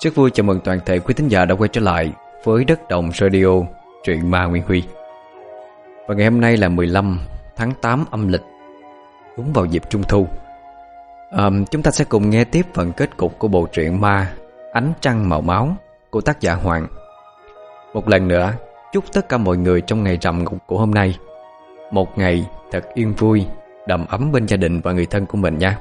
Rất vui chào mừng toàn thể quý thính giả đã quay trở lại với Đất Đồng Radio, truyện ma Nguyên Huy. Và ngày hôm nay là 15 tháng 8 âm lịch, đúng vào dịp Trung Thu. À, chúng ta sẽ cùng nghe tiếp phần kết cục của bộ truyện ma Ánh Trăng Màu Máu của tác giả Hoàng. Một lần nữa, chúc tất cả mọi người trong ngày rằm ngục của hôm nay một ngày thật yên vui, đầm ấm bên gia đình và người thân của mình nha.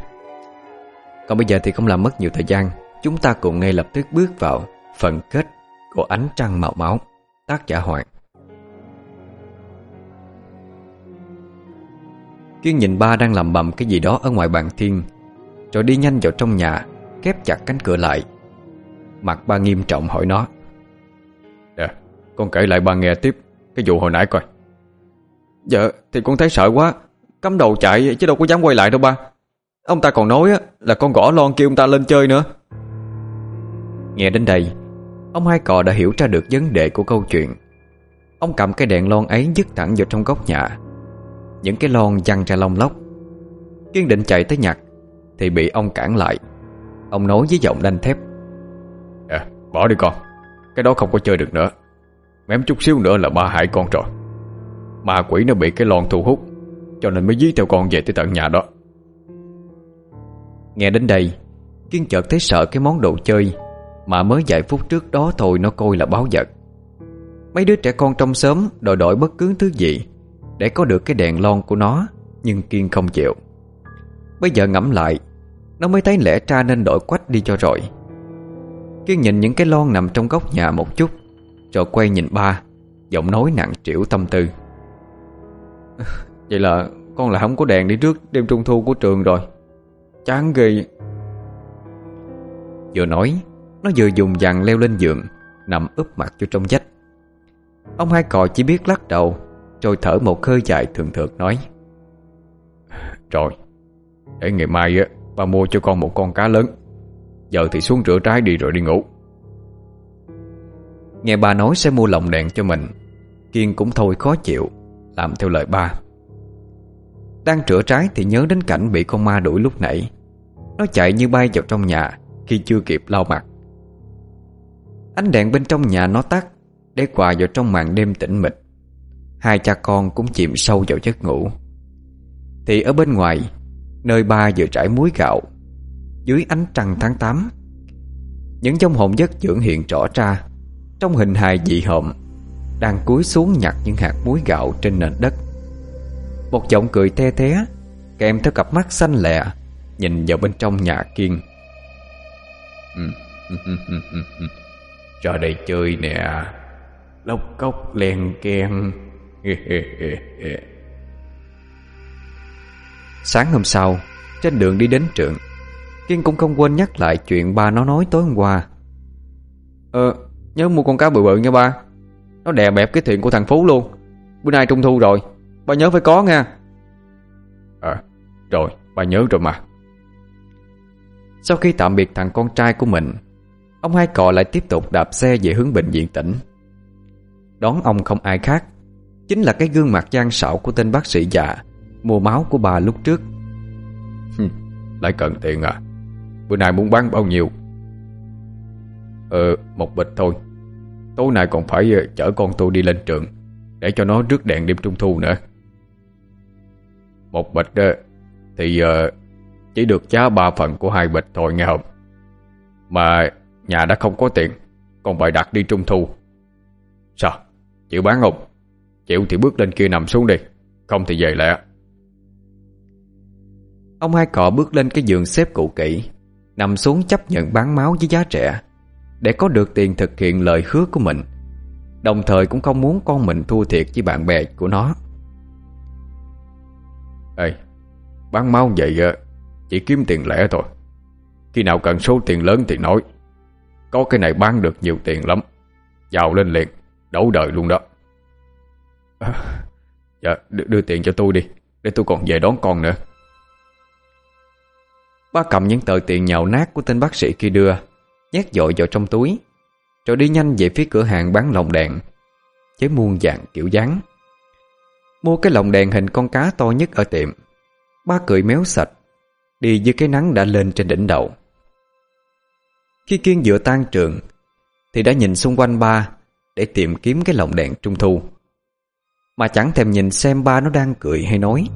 Còn bây giờ thì không làm mất nhiều thời gian Chúng ta cùng ngay lập tức bước vào Phần kết của ánh trăng màu máu Tác giả Hoàng. Kiên nhìn ba đang làm bầm cái gì đó ở ngoài bàn thiên Rồi đi nhanh vào trong nhà Khép chặt cánh cửa lại. Mặt ba nghiêm trọng hỏi nó. Dạ con kể lại ba nghe tiếp Cái vụ hồi nãy coi. Dạ, thì con thấy sợ quá Cắm đầu chạy chứ đâu có dám quay lại đâu ba. Ông ta còn nói là con gõ lon kêu ông ta lên chơi nữa. Nghe đến đây Ông hai cò đã hiểu ra được vấn đề của câu chuyện. Ông cầm cái đèn lon ấy dứt thẳng vào trong góc nhà. Những cái lon văng ra lông lóc. Kiên định chạy tới nhặt Thì bị ông cản lại. Ông nói với giọng đanh thép. À, Bỏ đi con. Cái đó không có chơi được nữa. Mém chút xíu nữa là ba hại con rồi. Ma quỷ nó bị cái lon thu hút Cho nên mới dí theo con về tới tận nhà đó. Nghe đến đây Kiên chợt thấy sợ cái món đồ chơi Mà mới vài phút trước đó thôi nó coi là báo vật. Mấy đứa trẻ con trong xóm Đòi đổi bất cứ thứ gì Để có được cái đèn lon của nó Nhưng Kiên không chịu. Bây giờ ngẫm lại Nó mới thấy lẽ tra nên đổi quách đi cho rồi. Kiên nhìn những cái lon nằm trong góc nhà một chút Rồi quay nhìn ba Giọng nói nặng trĩu tâm tư. Vậy là con là không có đèn đi trước đêm trung thu của trường rồi. Chán ghê Vừa nói Nó vừa dùng dằn leo lên giường Nằm úp mặt vô trong dách Ông hai cò chỉ biết lắc đầu Rồi thở một hơi dài thường thượt nói. Rồi Để ngày mai á Ba mua cho con một con cá lớn. Giờ thì xuống rửa trái đi rồi đi ngủ. Nghe ba nói sẽ mua lồng đèn cho mình. Kiên cũng thôi khó chịu Làm theo lời ba. Đang rửa trái thì nhớ đến cảnh bị con ma đuổi lúc nãy. Nó chạy như bay vào trong nhà Khi chưa kịp lau mặt Ánh đèn bên trong nhà nó tắt, Để quà vào trong màn đêm tĩnh mịch. Hai cha con cũng chìm sâu vào giấc ngủ. Thì ở bên ngoài, Nơi ba vừa trải muối gạo, Dưới ánh trăng tháng 8 Những trong hồn giấc dưỡng hiện rõ ra Trong hình hài dị hợm Đang cúi xuống nhặt những hạt muối gạo trên nền đất. Một giọng cười the thế, Kèm theo cặp mắt xanh lẹ Nhìn vào bên trong nhà kiên. Ra đây chơi nè. Lóc cốc len ken. Sáng hôm sau Trên đường đi đến trường Kiên cũng không quên nhắc lại chuyện ba nó nói tối hôm qua. Ờ Nhớ mua con cá bự bự nha ba. Nó đè bẹp cái thuyền của thằng Phú luôn. Bữa nay trung thu rồi. Ba nhớ phải có nha. À rồi ba nhớ rồi mà. Sau khi tạm biệt thằng con trai của mình Ông hai cọ lại tiếp tục đạp xe về hướng bệnh viện tỉnh. Đón ông không ai khác Chính là cái gương mặt gian xảo của tên bác sĩ già Mua máu của bà lúc trước. Lại cần tiền à? Bữa nay muốn bán bao nhiêu? Ờ một bịch thôi. Tối nay còn phải ờ, chở con tôi đi lên trường Để cho nó rước đèn đêm trung thu nữa. Một bịch đó, Thì uh, Chỉ được giá ba phần của hai bịch thôi nghe không? Mà Nhà đã không có tiền, Còn bày đặt đi trung thu. Sao? Chịu bán không? Chịu thì bước lên kia nằm xuống đi, Không thì về lẹ. Ông hai cọ bước lên cái giường xếp cụ kỹ, Nằm xuống chấp nhận bán máu với giá rẻ Để có được tiền thực hiện lời hứa của mình. Đồng thời cũng không muốn con mình thua thiệt với bạn bè của nó. Ê, Bán máu vậy Chỉ kiếm tiền lẻ thôi. Khi nào cần số tiền lớn thì nói. Có cái này bán được nhiều tiền lắm. Giàu lên liền Đấu đời luôn đó. À, Dạ đưa, đưa tiền cho tôi đi Để tôi còn về đón con nữa. Ba cầm những tờ tiền nhào nát của tên bác sĩ kia đưa Nhét dội vào trong túi Rồi đi nhanh về phía cửa hàng bán lồng đèn Với muôn dạng kiểu dáng. Mua cái lồng đèn hình con cá to nhất ở tiệm Ba cười méo sạch Đi dưới cái nắng đã lên trên đỉnh đầu. Khi Kiên vừa tan trường Thì đã nhìn xung quanh ba Để tìm kiếm cái lồng đèn trung thu. Mà chẳng thèm nhìn xem ba nó đang cười hay nói.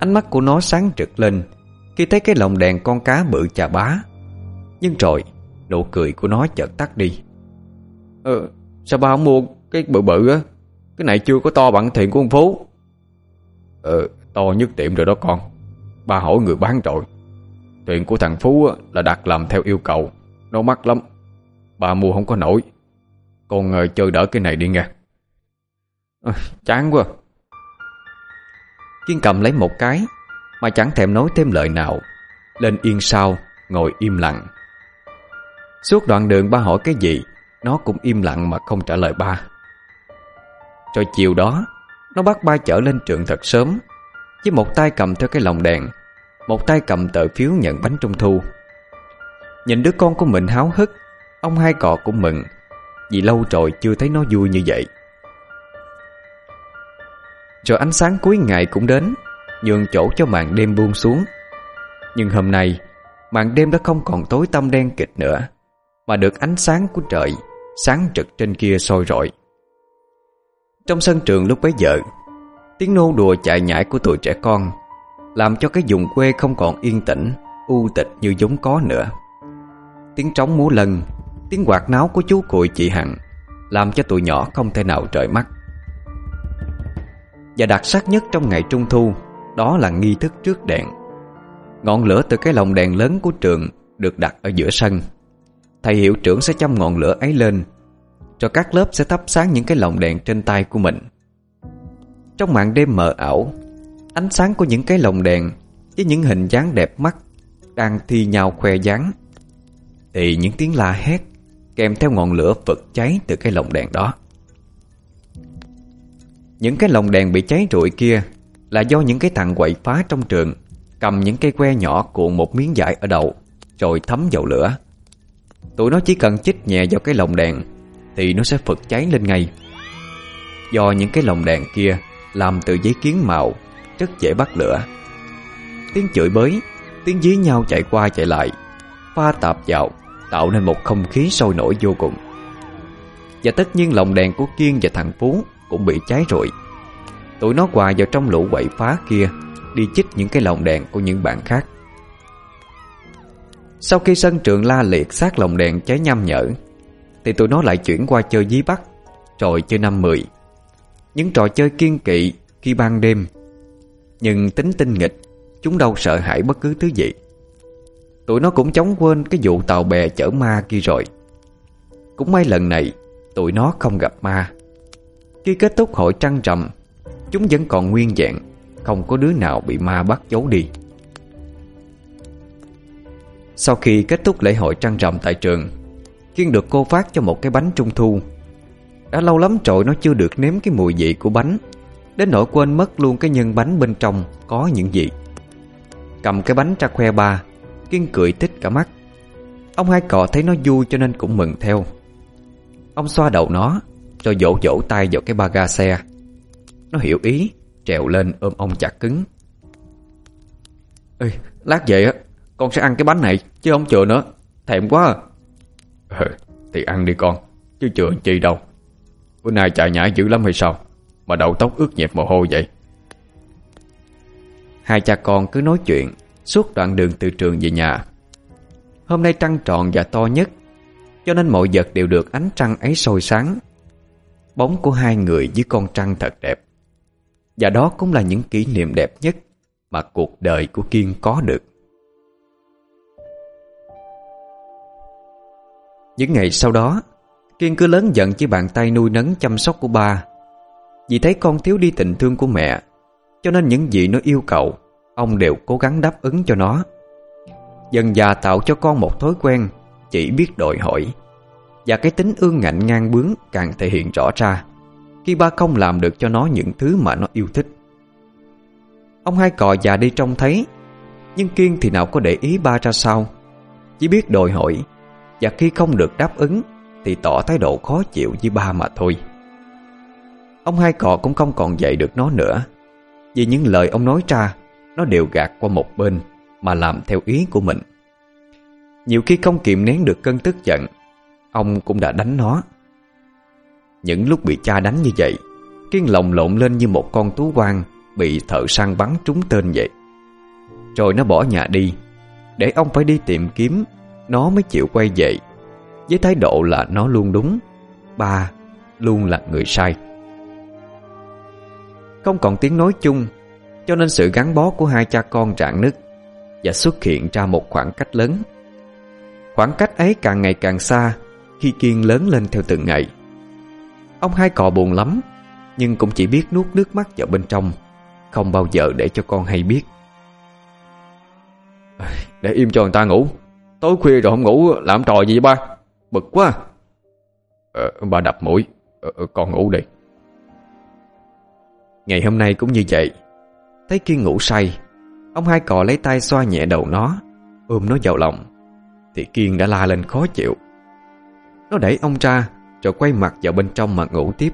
Ánh mắt của nó sáng rực lên Khi thấy cái lồng đèn con cá bự chà bá. Nhưng rồi Nụ cười của nó chợt tắt đi. Ờ Sao ba không mua cái bự bự á? Cái này chưa có to bằng thiện của ông Phú. Ờ to nhất tiệm rồi đó con. Ba hỏi người bán rồi. Thuyền của thằng Phú là đặt làm theo yêu cầu nó mắc lắm. Bà mua không có nổi. Con uh, chơi đỡ cái này đi nghe. À, Chán quá. Kiên cầm lấy một cái Mà chẳng thèm nói thêm lời nào. Lên yên sau Ngồi im lặng. Suốt đoạn đường ba hỏi cái gì Nó cũng im lặng mà không trả lời ba. Cho chiều đó Nó bắt ba chở lên trường thật sớm. Với một tay cầm theo cái lồng đèn Một tay cầm tờ phiếu nhận bánh trung thu. Nhìn đứa con của mình háo hức, Ông hai cọ cũng mừng, Vì lâu rồi chưa thấy nó vui như vậy. Rồi ánh sáng cuối ngày cũng đến, Nhường chỗ cho màn đêm buông xuống. Nhưng hôm nay, Màn đêm đã không còn tối tăm đen kịch nữa, Mà được ánh sáng của trời Sáng trực trên kia soi rọi. Trong sân trường lúc bấy giờ, Tiếng nô đùa chạy nhảy của tụi trẻ con Làm cho cái vùng quê không còn yên tĩnh, U tịch như giống có nữa. Tiếng trống múa lân, Tiếng quạt náo của chú cụi chị Hằng Làm cho tụi nhỏ không thể nào rời mắt. Và đặc sắc nhất trong ngày trung thu Đó là nghi thức trước đèn. Ngọn lửa từ cái lồng đèn lớn của trường Được đặt ở giữa sân. Thầy hiệu trưởng sẽ châm ngọn lửa ấy lên Cho các lớp sẽ thắp sáng những cái lồng đèn trên tay của mình. Trong màn đêm mờ ảo Ánh sáng của những cái lồng đèn Với những hình dáng đẹp mắt Đang thi nhau khoe dáng. Thì những tiếng la hét Kèm theo ngọn lửa phật cháy từ cái lồng đèn đó. Những cái lồng đèn bị cháy rụi kia Là do những cái thằng quậy phá trong trường Cầm những cây que nhỏ cuộn một miếng vải ở đầu Rồi thấm dầu lửa. Tụi nó chỉ cần chích nhẹ vào cái lồng đèn Thì nó sẽ phật cháy lên ngay. Do những cái lồng đèn kia Làm từ giấy kiến màu Rất dễ bắt lửa. Tiếng chửi bới, Tiếng dí nhau chạy qua chạy lại, Pha tạp vào. Tạo nên một không khí sôi nổi vô cùng. Và tất nhiên lồng đèn của Kiên và thằng Phú Cũng bị cháy rồi Tụi nó quà vào trong lũ quậy phá kia, Đi chích những cái lồng đèn của những bạn khác. Sau khi sân trường la liệt sát lồng đèn cháy nhăm nhở, Thì tụi nó lại chuyển qua chơi dí bắt trò chơi năm mười. Những trò chơi kiên kỵ khi ban đêm. Nhưng tính tinh nghịch, Chúng đâu sợ hãi bất cứ thứ gì. Tụi nó cũng chóng quên cái vụ tàu bè chở ma kia rồi. Cũng may lần này, Tụi nó không gặp ma. Khi kết thúc hội trăng rằm, Chúng vẫn còn nguyên vẹn Không có đứa nào bị ma bắt giấu đi. Sau khi kết thúc lễ hội trăng rằm tại trường, Kiên được cô phát cho một cái bánh trung thu. Đã lâu lắm rồi nó chưa được nếm cái mùi vị của bánh, Đến nỗi quên mất luôn cái nhân bánh bên trong có những gì. Cầm cái bánh ra khoe ba Kiên cười thích cả mắt. Ông hai cọ thấy nó vui cho nên cũng mừng theo. Ông xoa đầu nó Rồi vỗ vỗ tay vào cái ba ga xe. Nó hiểu ý Trèo lên ôm ông chặt cứng. Ê, lát về á Con sẽ ăn cái bánh này Chứ không chừa nữa. Thèm quá à. ừ, Thì ăn đi con Chứ chừa chi đâu. Bữa nay chạy nhảy dữ lắm hay sao Mà đầu tóc ướt nhẹp mồ hôi vậy. Hai cha con cứ nói chuyện Suốt đoạn đường từ trường về nhà. Hôm nay trăng tròn và to nhất, Cho nên mọi vật đều được ánh trăng ấy soi sáng. Bóng của hai người với con trăng thật đẹp. Và đó cũng là những kỷ niệm đẹp nhất Mà cuộc đời của Kiên có được. Những ngày sau đó, Kiên cứ lớn giận với bàn tay nuôi nấng chăm sóc của ba. Vì thấy con thiếu đi tình thương của mẹ, Cho nên những gì nó yêu cầu Ông đều cố gắng đáp ứng cho nó. Dần già tạo cho con một thói quen, Chỉ biết đòi hỏi. Và cái tính ương ngạnh ngang bướng Càng thể hiện rõ ra, Khi ba không làm được cho nó những thứ mà nó yêu thích. Ông hai cò già đi trông thấy, Nhưng Kiên thì nào có để ý ba ra sao. Chỉ biết đòi hỏi, Và khi không được đáp ứng, Thì tỏ thái độ khó chịu với ba mà thôi. Ông hai cò cũng không còn dạy được nó nữa, Vì những lời ông nói ra nó đều gạt qua một bên Mà làm theo ý của mình. Nhiều khi không kiềm nén được cơn tức giận, Ông cũng đã đánh nó. Những lúc bị cha đánh như vậy Kiên lồng lộn lên như một con tú quang Bị thợ săn bắn trúng tên vậy. Rồi nó bỏ nhà đi, Để ông phải đi tìm kiếm, Nó mới chịu quay về, Với thái độ là nó luôn đúng, Ba luôn là người sai. Không còn tiếng nói chung cho nên sự gắn bó của hai cha con rạn nứt Và xuất hiện ra một khoảng cách lớn. Khoảng cách ấy càng ngày càng xa Khi Kiên lớn lên theo từng ngày. Ông hai cò buồn lắm Nhưng cũng chỉ biết nuốt nước mắt vào bên trong Không bao giờ để cho con hay biết. Để im cho người ta ngủ. Tối khuya rồi không ngủ làm trò gì ba? Bực quá. Ờ, Ba đập mũi. Ờ, ờ, Con ngủ đi. Ngày hôm nay cũng như vậy Thấy Kiên ngủ say, Ông hai cò lấy tay xoa nhẹ đầu nó, Ôm nó vào lòng. Thì Kiên đã la lên khó chịu. Nó đẩy ông ra, Rồi quay mặt vào bên trong mà ngủ tiếp.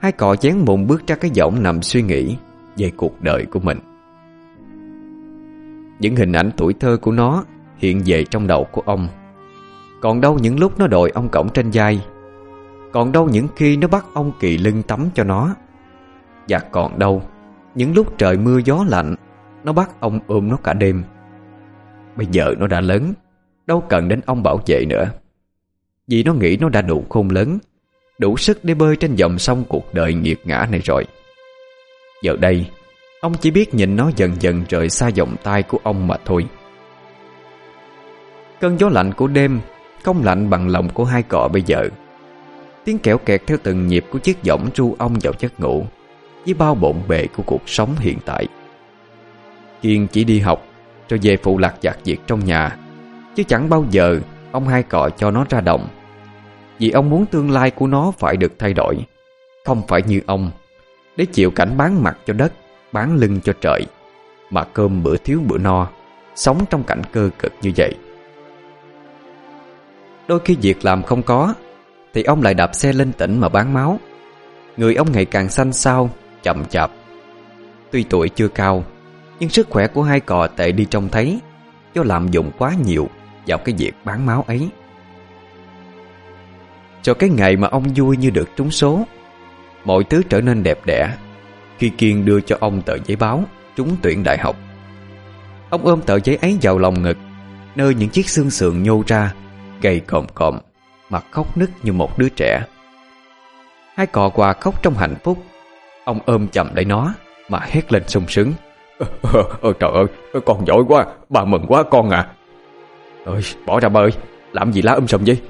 Hai cò chén mụn bước ra cái giọng nằm suy nghĩ Về cuộc đời của mình. Những hình ảnh tuổi thơ của nó Hiện về trong đầu của ông. Còn đâu những lúc nó đội ông cổng trên vai, Còn đâu những khi nó bắt ông kỳ lưng tắm cho nó. Và còn đâu những lúc trời mưa gió lạnh, Nó bắt ông ôm nó cả đêm. Bây giờ nó đã lớn, Đâu cần đến ông bảo vệ nữa. Vì nó nghĩ nó đã đủ khôn lớn, Đủ sức để bơi trên dòng sông cuộc đời nghiệt ngã này rồi. Giờ đây, Ông chỉ biết nhìn nó dần dần rời xa vòng tay của ông mà thôi. Cơn gió lạnh của đêm Không lạnh bằng lòng của hai cọ bây giờ. Tiếng kẹo kẹt theo từng nhịp của chiếc giỏng ru ông vào giấc ngủ. Với bao bộn bề của cuộc sống hiện tại. Kiên chỉ đi học Rồi về phụ lạc giặc việc trong nhà, Chứ chẳng bao giờ Ông hai cọ cho nó ra đồng. Vì ông muốn tương lai của nó phải được thay đổi, Không phải như ông, Để chịu cảnh bán mặt cho đất, Bán lưng cho trời, Mà cơm bữa thiếu bữa no, Sống trong cảnh cơ cực như vậy. Đôi khi việc làm không có, Thì ông lại đạp xe lên tỉnh mà bán máu. Người ông ngày càng xanh xao Chậm chạp. Tuy tuổi chưa cao, Nhưng sức khỏe của hai cò tệ đi trông thấy, Do làm dụng quá nhiều Vào cái việc bán máu ấy. Cho cái ngày mà ông vui như được trúng số, Mọi thứ trở nên đẹp đẽ Khi Kiên đưa cho ông tờ giấy báo Trúng tuyển đại học. Ông ôm tờ giấy ấy vào lòng ngực, Nơi những chiếc xương sườn nhô ra, Gầy còm còm, Mặt khóc nức như một đứa trẻ. Hai cò quà khóc trong hạnh phúc Ông ôm chậm lấy nó Mà hét lên sung sướng. Ờ, ờ, Trời ơi con giỏi quá Bà mừng quá con à. Ơi bỏ ra bơi Làm gì lá um sùm vậy?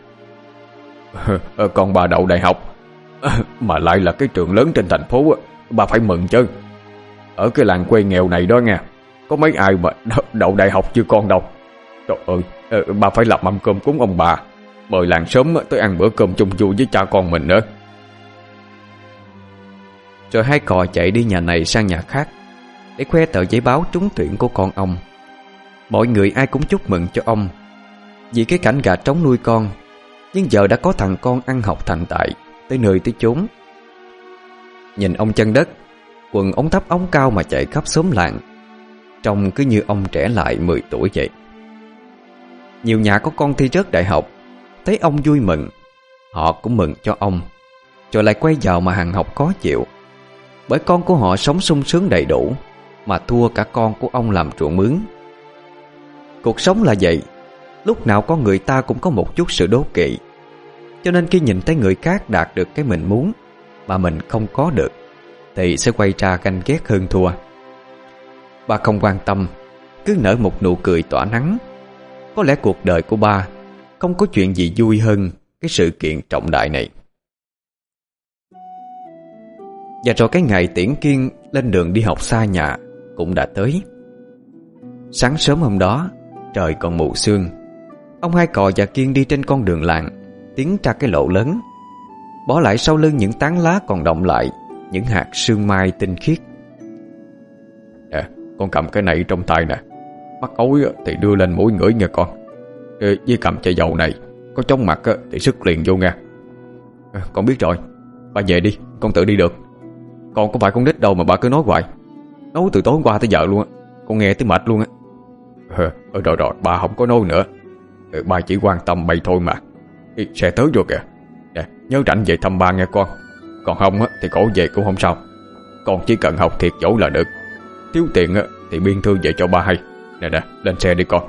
Ờ, Con bà đậu đại học Mà lại là cái trường lớn trên thành phố Bà phải mừng chứ. Ở cái làng quê nghèo này đó nha Có mấy ai mà đậu đại học chưa con đâu. Trời ơi ờ, Bà phải làm mâm cơm cúng ông bà Mời làng sớm tới ăn bữa cơm chung vui với cha con mình nữa. Rồi hai cò chạy đi nhà này sang nhà khác, Để khoe tờ giấy báo trúng tuyển của con ông. Mọi người ai cũng chúc mừng cho ông, Vì cái cảnh gà trống nuôi con, Nhưng giờ đã có thằng con ăn học thành tại, Tới nơi tới chốn. Nhìn ông chân đất, Quần ống thấp ống cao mà chạy khắp xóm làng, Trông cứ như ông trẻ lại 10 tuổi vậy. Nhiều nhà có con thi rớt đại học, Thấy ông vui mừng, Họ cũng mừng cho ông, Rồi lại quay vào mà hàng học khó chịu. Bởi con của họ sống sung sướng đầy đủ, Mà thua cả con của ông làm ruộng mướn. Cuộc sống là vậy, Lúc nào con người ta cũng có một chút sự đố kỵ. Cho nên khi nhìn thấy người khác đạt được cái mình muốn, Mà mình không có được, Thì sẽ quay ra ganh ghét hơn thua. Ba không quan tâm, Cứ nở một nụ cười tỏa nắng. Có lẽ cuộc đời của ba Không có chuyện gì vui hơn Cái sự kiện trọng đại này. Và rồi cái ngày tiễn kiên Lên đường đi học xa nhà Cũng đã tới. Sáng sớm hôm đó Trời còn mù sương. Ông hai cò và Kiên đi trên con đường làng Tiến ra cái lộ lớn Bỏ lại sau lưng những tán lá còn động lại Những hạt sương mai tinh khiết. Nè con cầm cái này trong tay nè. Mắt ối thì đưa lên mũi ngửi nghe con. Ê, Với cầm chai dầu này Có chóng mặt thì sức liền vô nha à, ờ, Con biết rồi. Ba về đi con tự đi được. Con có phải con nít đâu mà bà cứ nói hoài. Nói từ tối hôm qua tới giờ luôn á Con nghe tới mệt luôn á. Ờ, Rồi rồi bà không có nói nữa. Ừ, chỉ quan tâm mày thôi mà. Xe tới rồi kìa. Nè, Nhớ rảnh về thăm ba nghe con. Còn không thì cổ về cũng không sao. Con chỉ cần học thiệt dỗ là được. Thiếu tiền thì biên thư về cho ba hay. Nè nè lên xe đi con.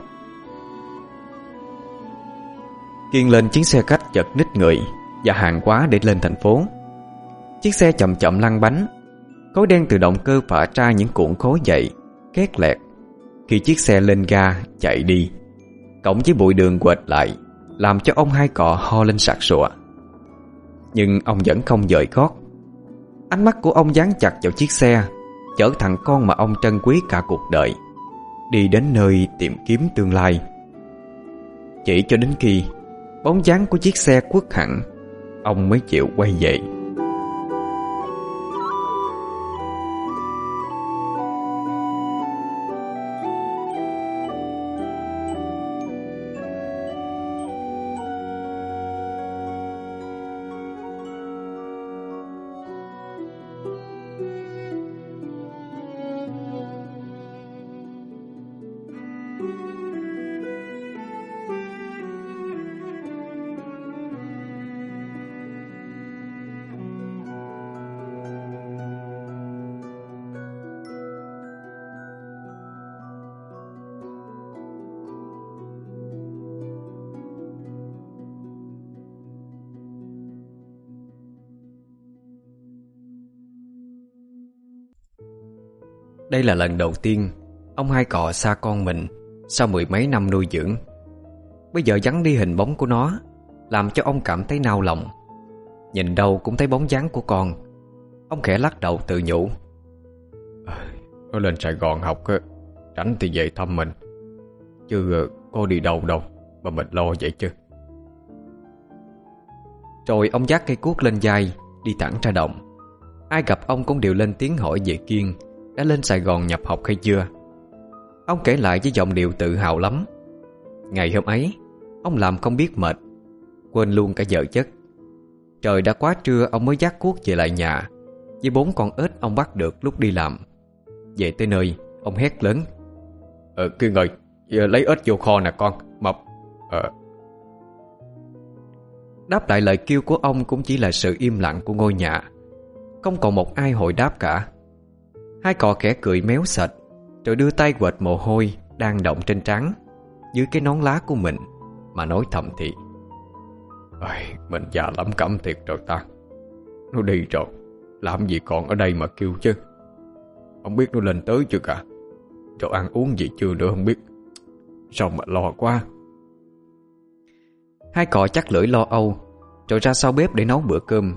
Kiên lên chuyến xe khách chật nít người Và hàng quá để lên thành phố. Chiếc xe chậm chậm lăn bánh. Khói đen từ động cơ phả ra những cuộn khối dậy Két lẹt. Khi chiếc xe lên ga, chạy đi. Cộng với bụi đường quệt lại, Làm cho ông hai cọ ho lên sặc sụa. Nhưng ông vẫn không dời gót Ánh mắt của ông dán chặt vào chiếc xe, Chở thằng con mà ông trân quý cả cuộc đời. Đi đến nơi tìm kiếm tương lai. Chỉ cho đến khi Bóng dáng của chiếc xe quất hẳn, Ông mới chịu quay về. Đây là lần đầu tiên Ông hai cọ xa con mình Sau mười mấy năm nuôi dưỡng. Bây giờ vắng đi hình bóng của nó Làm cho ông cảm thấy nao lòng. Nhìn đâu cũng thấy bóng dáng của con. Ông khẽ lắc đầu tự nhủ. Nó lên Sài Gòn học á Tránh thì về thăm mình. Chứ ờ, có đi đâu đâu Mà mình lo vậy chứ. Rồi ông dắt cây cuốc lên vai Đi thẳng ra đồng. Ai gặp ông cũng đều lên tiếng hỏi về Kiên đã lên Sài Gòn nhập học hay chưa? Ông kể lại với giọng điệu tự hào lắm. Ngày hôm ấy, Ông làm không biết mệt, Quên luôn cả vợ chất Trời đã quá trưa, ông mới dắt cuốc về lại nhà Với bốn con ếch ông bắt được lúc đi làm. Về tới nơi, Ông hét lớn. Ờ Kiên ơi ờ, Lấy ếch vô kho nè con, Mập Ờ. Đáp lại lời kêu của ông cũng chỉ là sự im lặng của ngôi nhà. Không còn một ai hồi đáp cả. Hai cò kẻ cười méo sệt Rồi đưa tay quệt mồ hôi Đang động trên trán Dưới cái nón lá của mình Mà nói thầm thị Ôi, Mình già lắm cẩm thiệt rồi ta. Nó đi rồi Làm gì còn ở đây mà kêu chứ? Không biết nó lên tới chưa cả. Rồi ăn uống gì chưa nữa không biết. Sao mà lo quá? Hai cò chắc lưỡi lo âu Rồi ra sau bếp để nấu bữa cơm.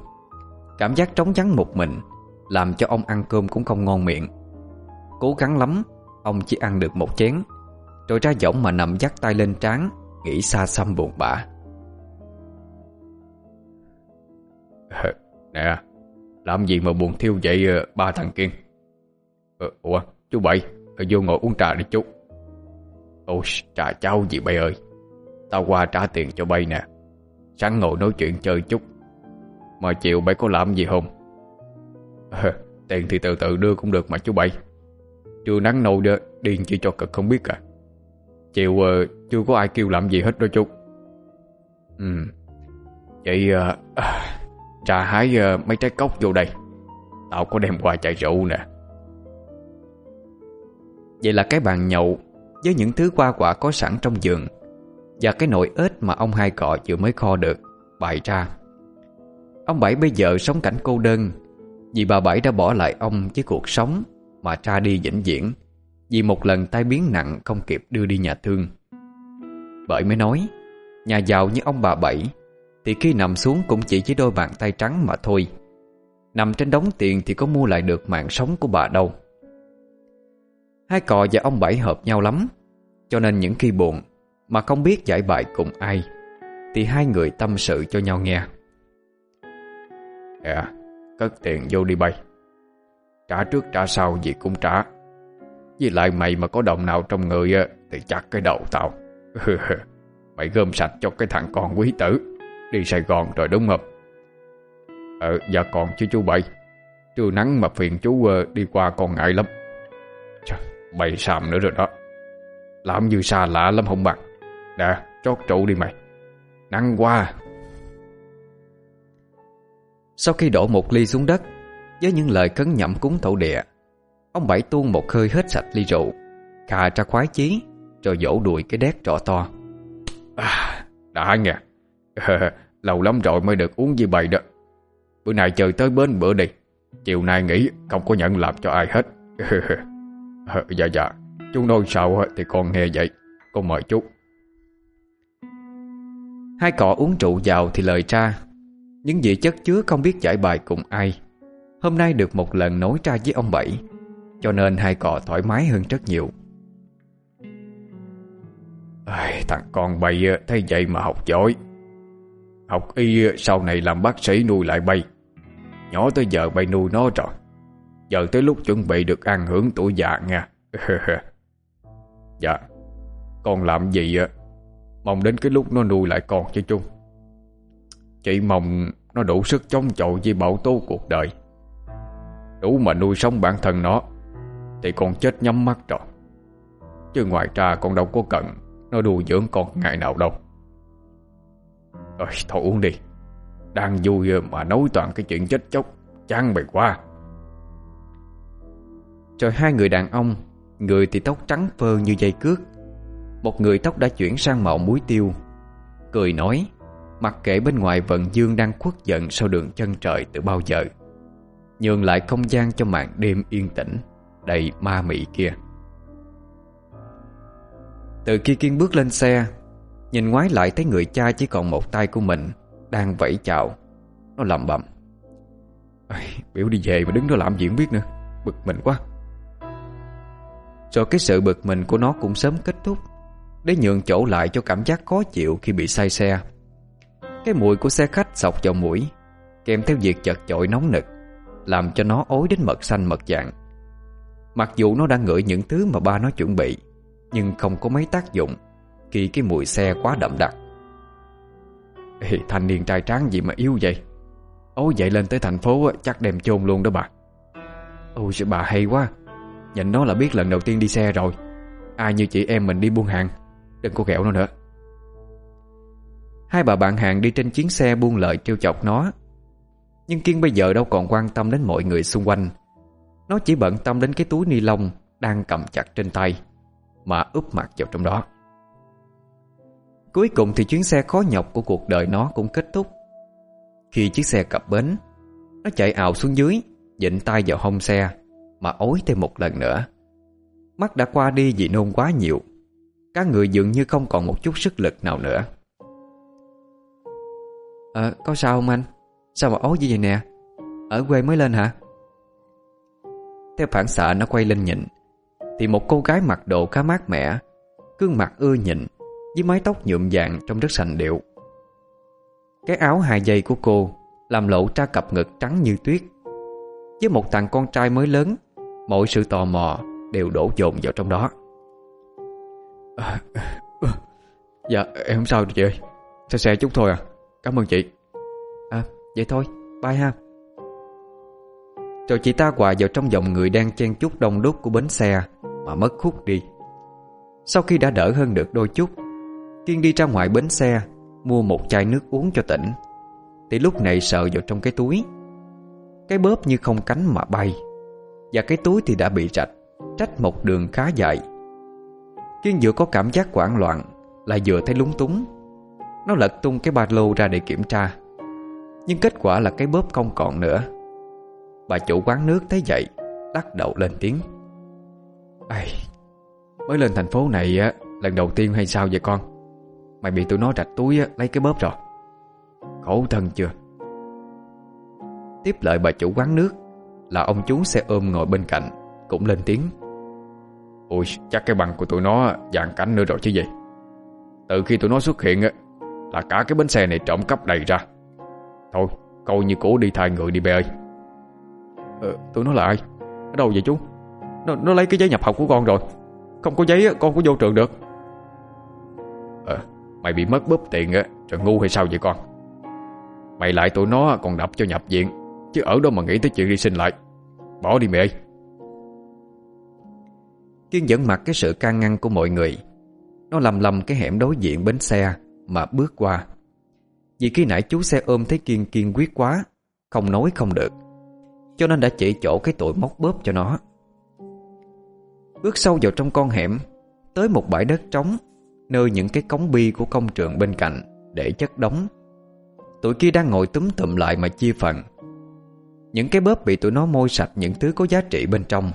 Cảm giác trống vắng một mình làm cho ông ăn cơm cũng không ngon miệng. Cố gắng lắm, Ông chỉ ăn được một chén. Rồi ra giọng mà nằm dắt tay lên trán, Nghĩ xa xăm buồn bã. Nè, Làm gì mà buồn thiêu vậy ờ, ba thằng Kiên ờ, Ủa, chú Bảy ờ, Vô ngồi uống trà đi chú. Ôi, trà cháu gì bay ơi? Tao qua trả tiền cho bay nè. Sáng ngồi nói chuyện chơi chút. Mà chiều bay có làm gì không? Tiền thì từ từ đưa cũng được mà chú bay Chưa nắng nâu đi, điên chỉ cho cực không biết à. Chiều uh, chưa có ai kêu làm gì hết đó chú. Ừ Vậy uh, Trà hái uh, mấy trái cốc vô đây. Tao có đem qua chai rượu nè. Vậy là cái bàn nhậu Với những thứ qua quả có sẵn trong giường Và cái nồi ếch mà ông hai cọ vừa mới kho được Bày ra. Ông Bảy bây giờ sống cảnh cô đơn vì bà Bảy đã bỏ lại ông với cuộc sống Mà ra đi vĩnh viễn. Vì một lần tai biến nặng không kịp đưa đi nhà thương. Bởi mới nói, Nhà giàu như ông bà Bảy, Thì khi nằm xuống cũng chỉ với đôi bàn tay trắng mà thôi. Nằm trên đống tiền thì có mua lại được mạng sống của bà đâu. Hai cò và ông Bảy hợp nhau lắm, Cho nên những khi buồn Mà không biết giải bài cùng ai, Thì hai người tâm sự cho nhau nghe. Yeah Cất tiền vô đi bay. Trả trước trả sau gì cũng trả. Với lại mày mà có đồng nào trong người Thì chặt cái đầu tao. Mày gom sạch cho cái thằng con quý tử. Đi Sài Gòn rồi đúng không? Ờ dạ còn chứ chú Bảy. Trưa nắng mà phiền chú ờ, đi qua còn ngại lắm. Trời, Bày xàm nữa rồi đó. Làm như xa lạ lắm không bằng. Nè Trót trụ đi mày. Nắng quá sau khi đổ một ly xuống đất Với những lời cấn nhậm cúng thổ địa Ông Bảy tuôn một hơi hết sạch ly rượu Khà ra khoái chí Rồi vỗ đùi cái đét trọ to. À, Đã nghe. Lâu lắm rồi mới được uống với bầy đó. Bữa nay chơi tới bến bữa đi. Chiều nay nghỉ không có nhận làm cho ai hết. Dạ dạ. Chú nói sao thì con nghe vậy. Con mời chú. Hai cọ uống rượu vào thì lời ra những vị chất chứa không biết giải bài cùng ai. Hôm nay được một lần nối ra với ông Bảy Cho nên hai cò thoải mái hơn rất nhiều. À, Thằng con bay thấy vậy mà học giỏi. Học y sau này làm bác sĩ nuôi lại bay. Nhỏ tới giờ bay nuôi nó rồi. Giờ tới lúc chuẩn bị được ăn hưởng tuổi già nha. Dạ Con làm gì Mong đến cái lúc nó nuôi lại con chứ chung Chị mong nó đủ sức chống chọi với bão tố cuộc đời. Đủ mà nuôi sống bản thân nó, Thì con chết nhắm mắt rồi. Chứ ngoài ra con đâu có cần Nó nuôi dưỡng con ngày nào đâu. Rồi thôi uống đi. Đang vui mà nói toàn cái chuyện chết chóc, Chán bày quá. Rồi hai người đàn ông, Người thì tóc trắng phơ như dây cước. Một người tóc đã chuyển sang màu muối tiêu, Cười nói Mặc kệ bên ngoài vận dương đang khuất giận Sau đường chân trời từ bao giờ, Nhường lại không gian cho màn đêm yên tĩnh, Đầy ma mị kia. Từ khi Kiên bước lên xe, Nhìn ngoái lại thấy người cha chỉ còn một tay của mình Đang vẫy chào. Nó lầm bầm. Biểu đi về mà đứng đó làm gì không biết nữa, Bực mình quá. Rồi cái sự bực mình của nó cũng sớm kết thúc, Để nhường chỗ lại cho cảm giác khó chịu khi bị say xe. Cái mùi của xe khách sọc vào mũi Kèm theo việc chật chội nóng nực Làm cho nó ối đến mật xanh mật dạng. Mặc dù nó đang ngửi những thứ mà ba nó chuẩn bị Nhưng không có mấy tác dụng Khi cái mùi xe quá đậm đặc. Ê, Thanh niên trai tráng gì mà yếu vậy? Ôi vậy lên tới thành phố chắc đem chôn luôn đó bà. Ôi bà hay quá. Nhìn nó là biết lần đầu tiên đi xe rồi. Ai như chị em mình đi buôn hàng? Đừng có ghẹo nó nữa. Hai bà bạn hàng đi trên chuyến xe buôn lợi trêu chọc nó. Nhưng Kiên bây giờ đâu còn quan tâm đến mọi người xung quanh. Nó chỉ bận tâm đến cái túi ni lông Đang cầm chặt trên tay, Mà úp mặt vào trong đó. Cuối cùng thì chuyến xe khó nhọc của cuộc đời nó cũng kết thúc. Khi chiếc xe cập bến, Nó chạy ào xuống dưới, Dịnh tay vào hông xe, Mà ối thêm một lần nữa. Mắt đã qua đi vì nôn quá nhiều. Các người dường như không còn một chút sức lực nào nữa. Ờ, có sao không anh? Sao mà ối như vậy nè? Ở quê mới lên hả? Theo phản xạ nó quay lên nhìn. Thì một cô gái mặc đồ khá mát mẻ Gương mặt ưa nhịn Với mái tóc nhuộm vàng trông rất sành điệu. Cái áo hai dây của cô Làm lộ ra cặp ngực trắng như tuyết. Với một thằng con trai mới lớn Mọi sự tò mò Đều đổ dồn vào trong đó. À, à, Dạ em không sao chị ơi. Xe xe chút thôi à? Cảm ơn chị. À vậy thôi. Bye ha. Rồi chị ta quà vào trong dòng người đang chen chút đông đúc của bến xe Mà mất khúc đi. Sau khi đã đỡ hơn được đôi chút, Kiên đi ra ngoài bến xe, Mua một chai nước uống cho tỉnh. Thì lúc này sợ vào trong cái túi. Cái bóp như không cánh mà bay. Và cái túi thì đã bị rạch, Trách một đường khá dài. Kiên vừa có cảm giác hoảng loạn, Lại vừa thấy lúng túng. Nó lật tung cái ba lô ra để kiểm tra. Nhưng kết quả là cái bóp không còn nữa. Bà chủ quán nước thấy vậy đắc đầu lên tiếng. Ây, Mới lên thành phố này á Lần đầu tiên hay sao vậy con? Mày bị tụi nó rạch túi á, lấy cái bóp rồi. Khổ thân chưa? Tiếp lời bà chủ quán nước Là ông chú xe ôm ngồi bên cạnh Cũng lên tiếng. Ôi chắc cái bằng của tụi nó dàn cảnh nữa rồi chứ gì? Từ khi tụi nó xuất hiện là cả cái bến xe này trộm cắp đầy ra. Thôi coi như cổ đi thay người đi bè ơi. Ờ, Tụi nó là ai? Ở đâu vậy chú? Nó, nó lấy cái giấy nhập học của con rồi. Không có giấy con có vô trường được. Ờ Mày bị mất bóp tiền á Rồi ngu hay sao vậy con? Mày lại tụi nó còn đập cho nhập viện Chứ ở đâu mà nghĩ tới chuyện đi sinh lại. Bỏ đi mẹ ơi. Kiên dẫn mặt cái sự can ngăn của mọi người. Nó lầm lầm cái hẻm đối diện bến xe mà bước qua. Vì khi nãy chú xe ôm thấy Kiên kiên quyết quá, Không nói không được. Cho nên đã chỉ chỗ cái tội móc bóp cho nó. Bước sâu vào trong con hẻm, Tới một bãi đất trống, Nơi những cái cống bi của công trường bên cạnh Để chất đóng Tụi kia đang ngồi túm tụm lại mà chia phần. Những cái bóp bị tụi nó môi sạch Những thứ có giá trị bên trong,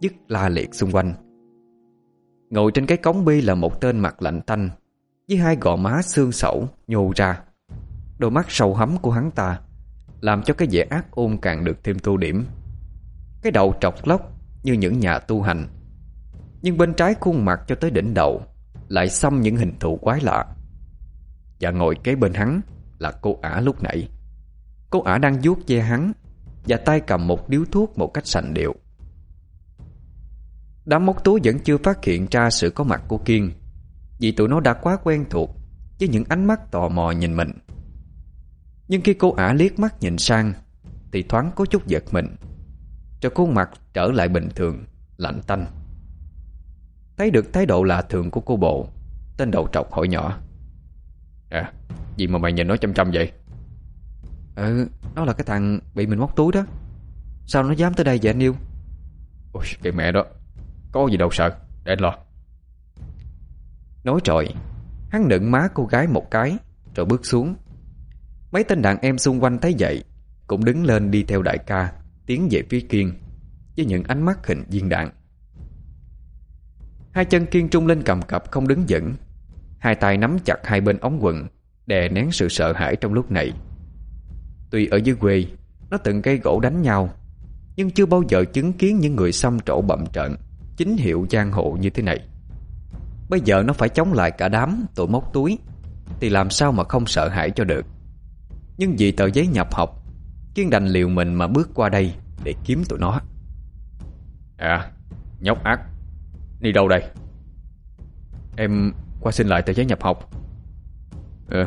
Dứt la liệt xung quanh. Ngồi trên cái cống bi là một tên mặt lạnh tanh với hai gò má xương sẩu, Nhô ra. Đôi mắt sâu hấm của hắn ta Làm cho cái vẻ ác ôn càng được thêm tô điểm. Cái đầu trọc lóc Như những nhà tu hành, Nhưng bên trái khuôn mặt cho tới đỉnh đầu Lại xăm những hình thù quái lạ. Và ngồi kế bên hắn Là cô ả lúc nãy. Cô ả đang vuốt ve hắn Và tay cầm một điếu thuốc một cách sành điệu. Đám móc túi vẫn chưa phát hiện ra sự có mặt của Kiên. Vì tụi nó đã quá quen thuộc Với những ánh mắt tò mò nhìn mình. Nhưng khi cô ả liếc mắt nhìn sang Thì thoáng có chút giật mình Rồi khuôn mặt trở lại bình thường Lạnh tanh. Thấy được thái độ lạ thường của cô bộ Tên đầu trọc hỏi nhỏ. À Gì mà mày nhìn nó chăm chăm vậy? Ừ Nó là cái thằng bị mình móc túi đó. Sao nó dám tới đây vậy anh yêu? Ôi cái mẹ đó. Có gì đâu sợ Để anh lo Nói rồi Hắn nựng má cô gái một cái, Rồi bước xuống. Mấy tên đàn em xung quanh thấy vậy, Cũng đứng lên đi theo đại ca, Tiến về phía Kiên, Với những ánh mắt hình viên đạn. Hai chân Kiên trung lên cầm cập không đứng vững, Hai tay nắm chặt hai bên ống quần, Đè nén sự sợ hãi trong lúc này. Tuy ở dưới quê, Nó từng cây gỗ đánh nhau, Nhưng chưa bao giờ chứng kiến những người xăm trổ bậm trận Chính hiệu giang hộ như thế này. Bây giờ nó phải chống lại cả đám Tụi móc túi Thì làm sao mà không sợ hãi cho được? Nhưng vì tờ giấy nhập học Kiên đành liều mình mà bước qua đây Để kiếm tụi nó. À Nhóc ác Đi đâu đây? Em qua xin lại tờ giấy nhập học. Ừ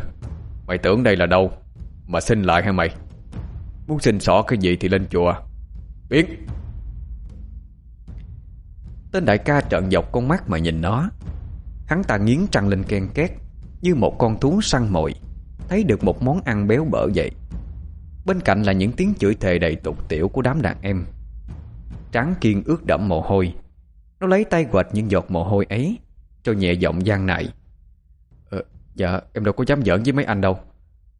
Mày tưởng đây là đâu Mà xin lại hả mày? Muốn xin xỏ cái gì thì lên chùa. Biến Tên đại ca trợn dọc con mắt mà nhìn nó Hắn ta nghiến trăng lên ken két Như một con thú săn mồi Thấy được một món ăn béo bở vậy. Bên cạnh là những tiếng chửi thề đầy tục tiểu của đám đàn em. Tráng kiên ướt đẫm mồ hôi. Nó lấy tay quệt những giọt mồ hôi ấy cho nhẹ giọng gian nại. Ờ, Dạ em đâu có dám giỡn với mấy anh đâu.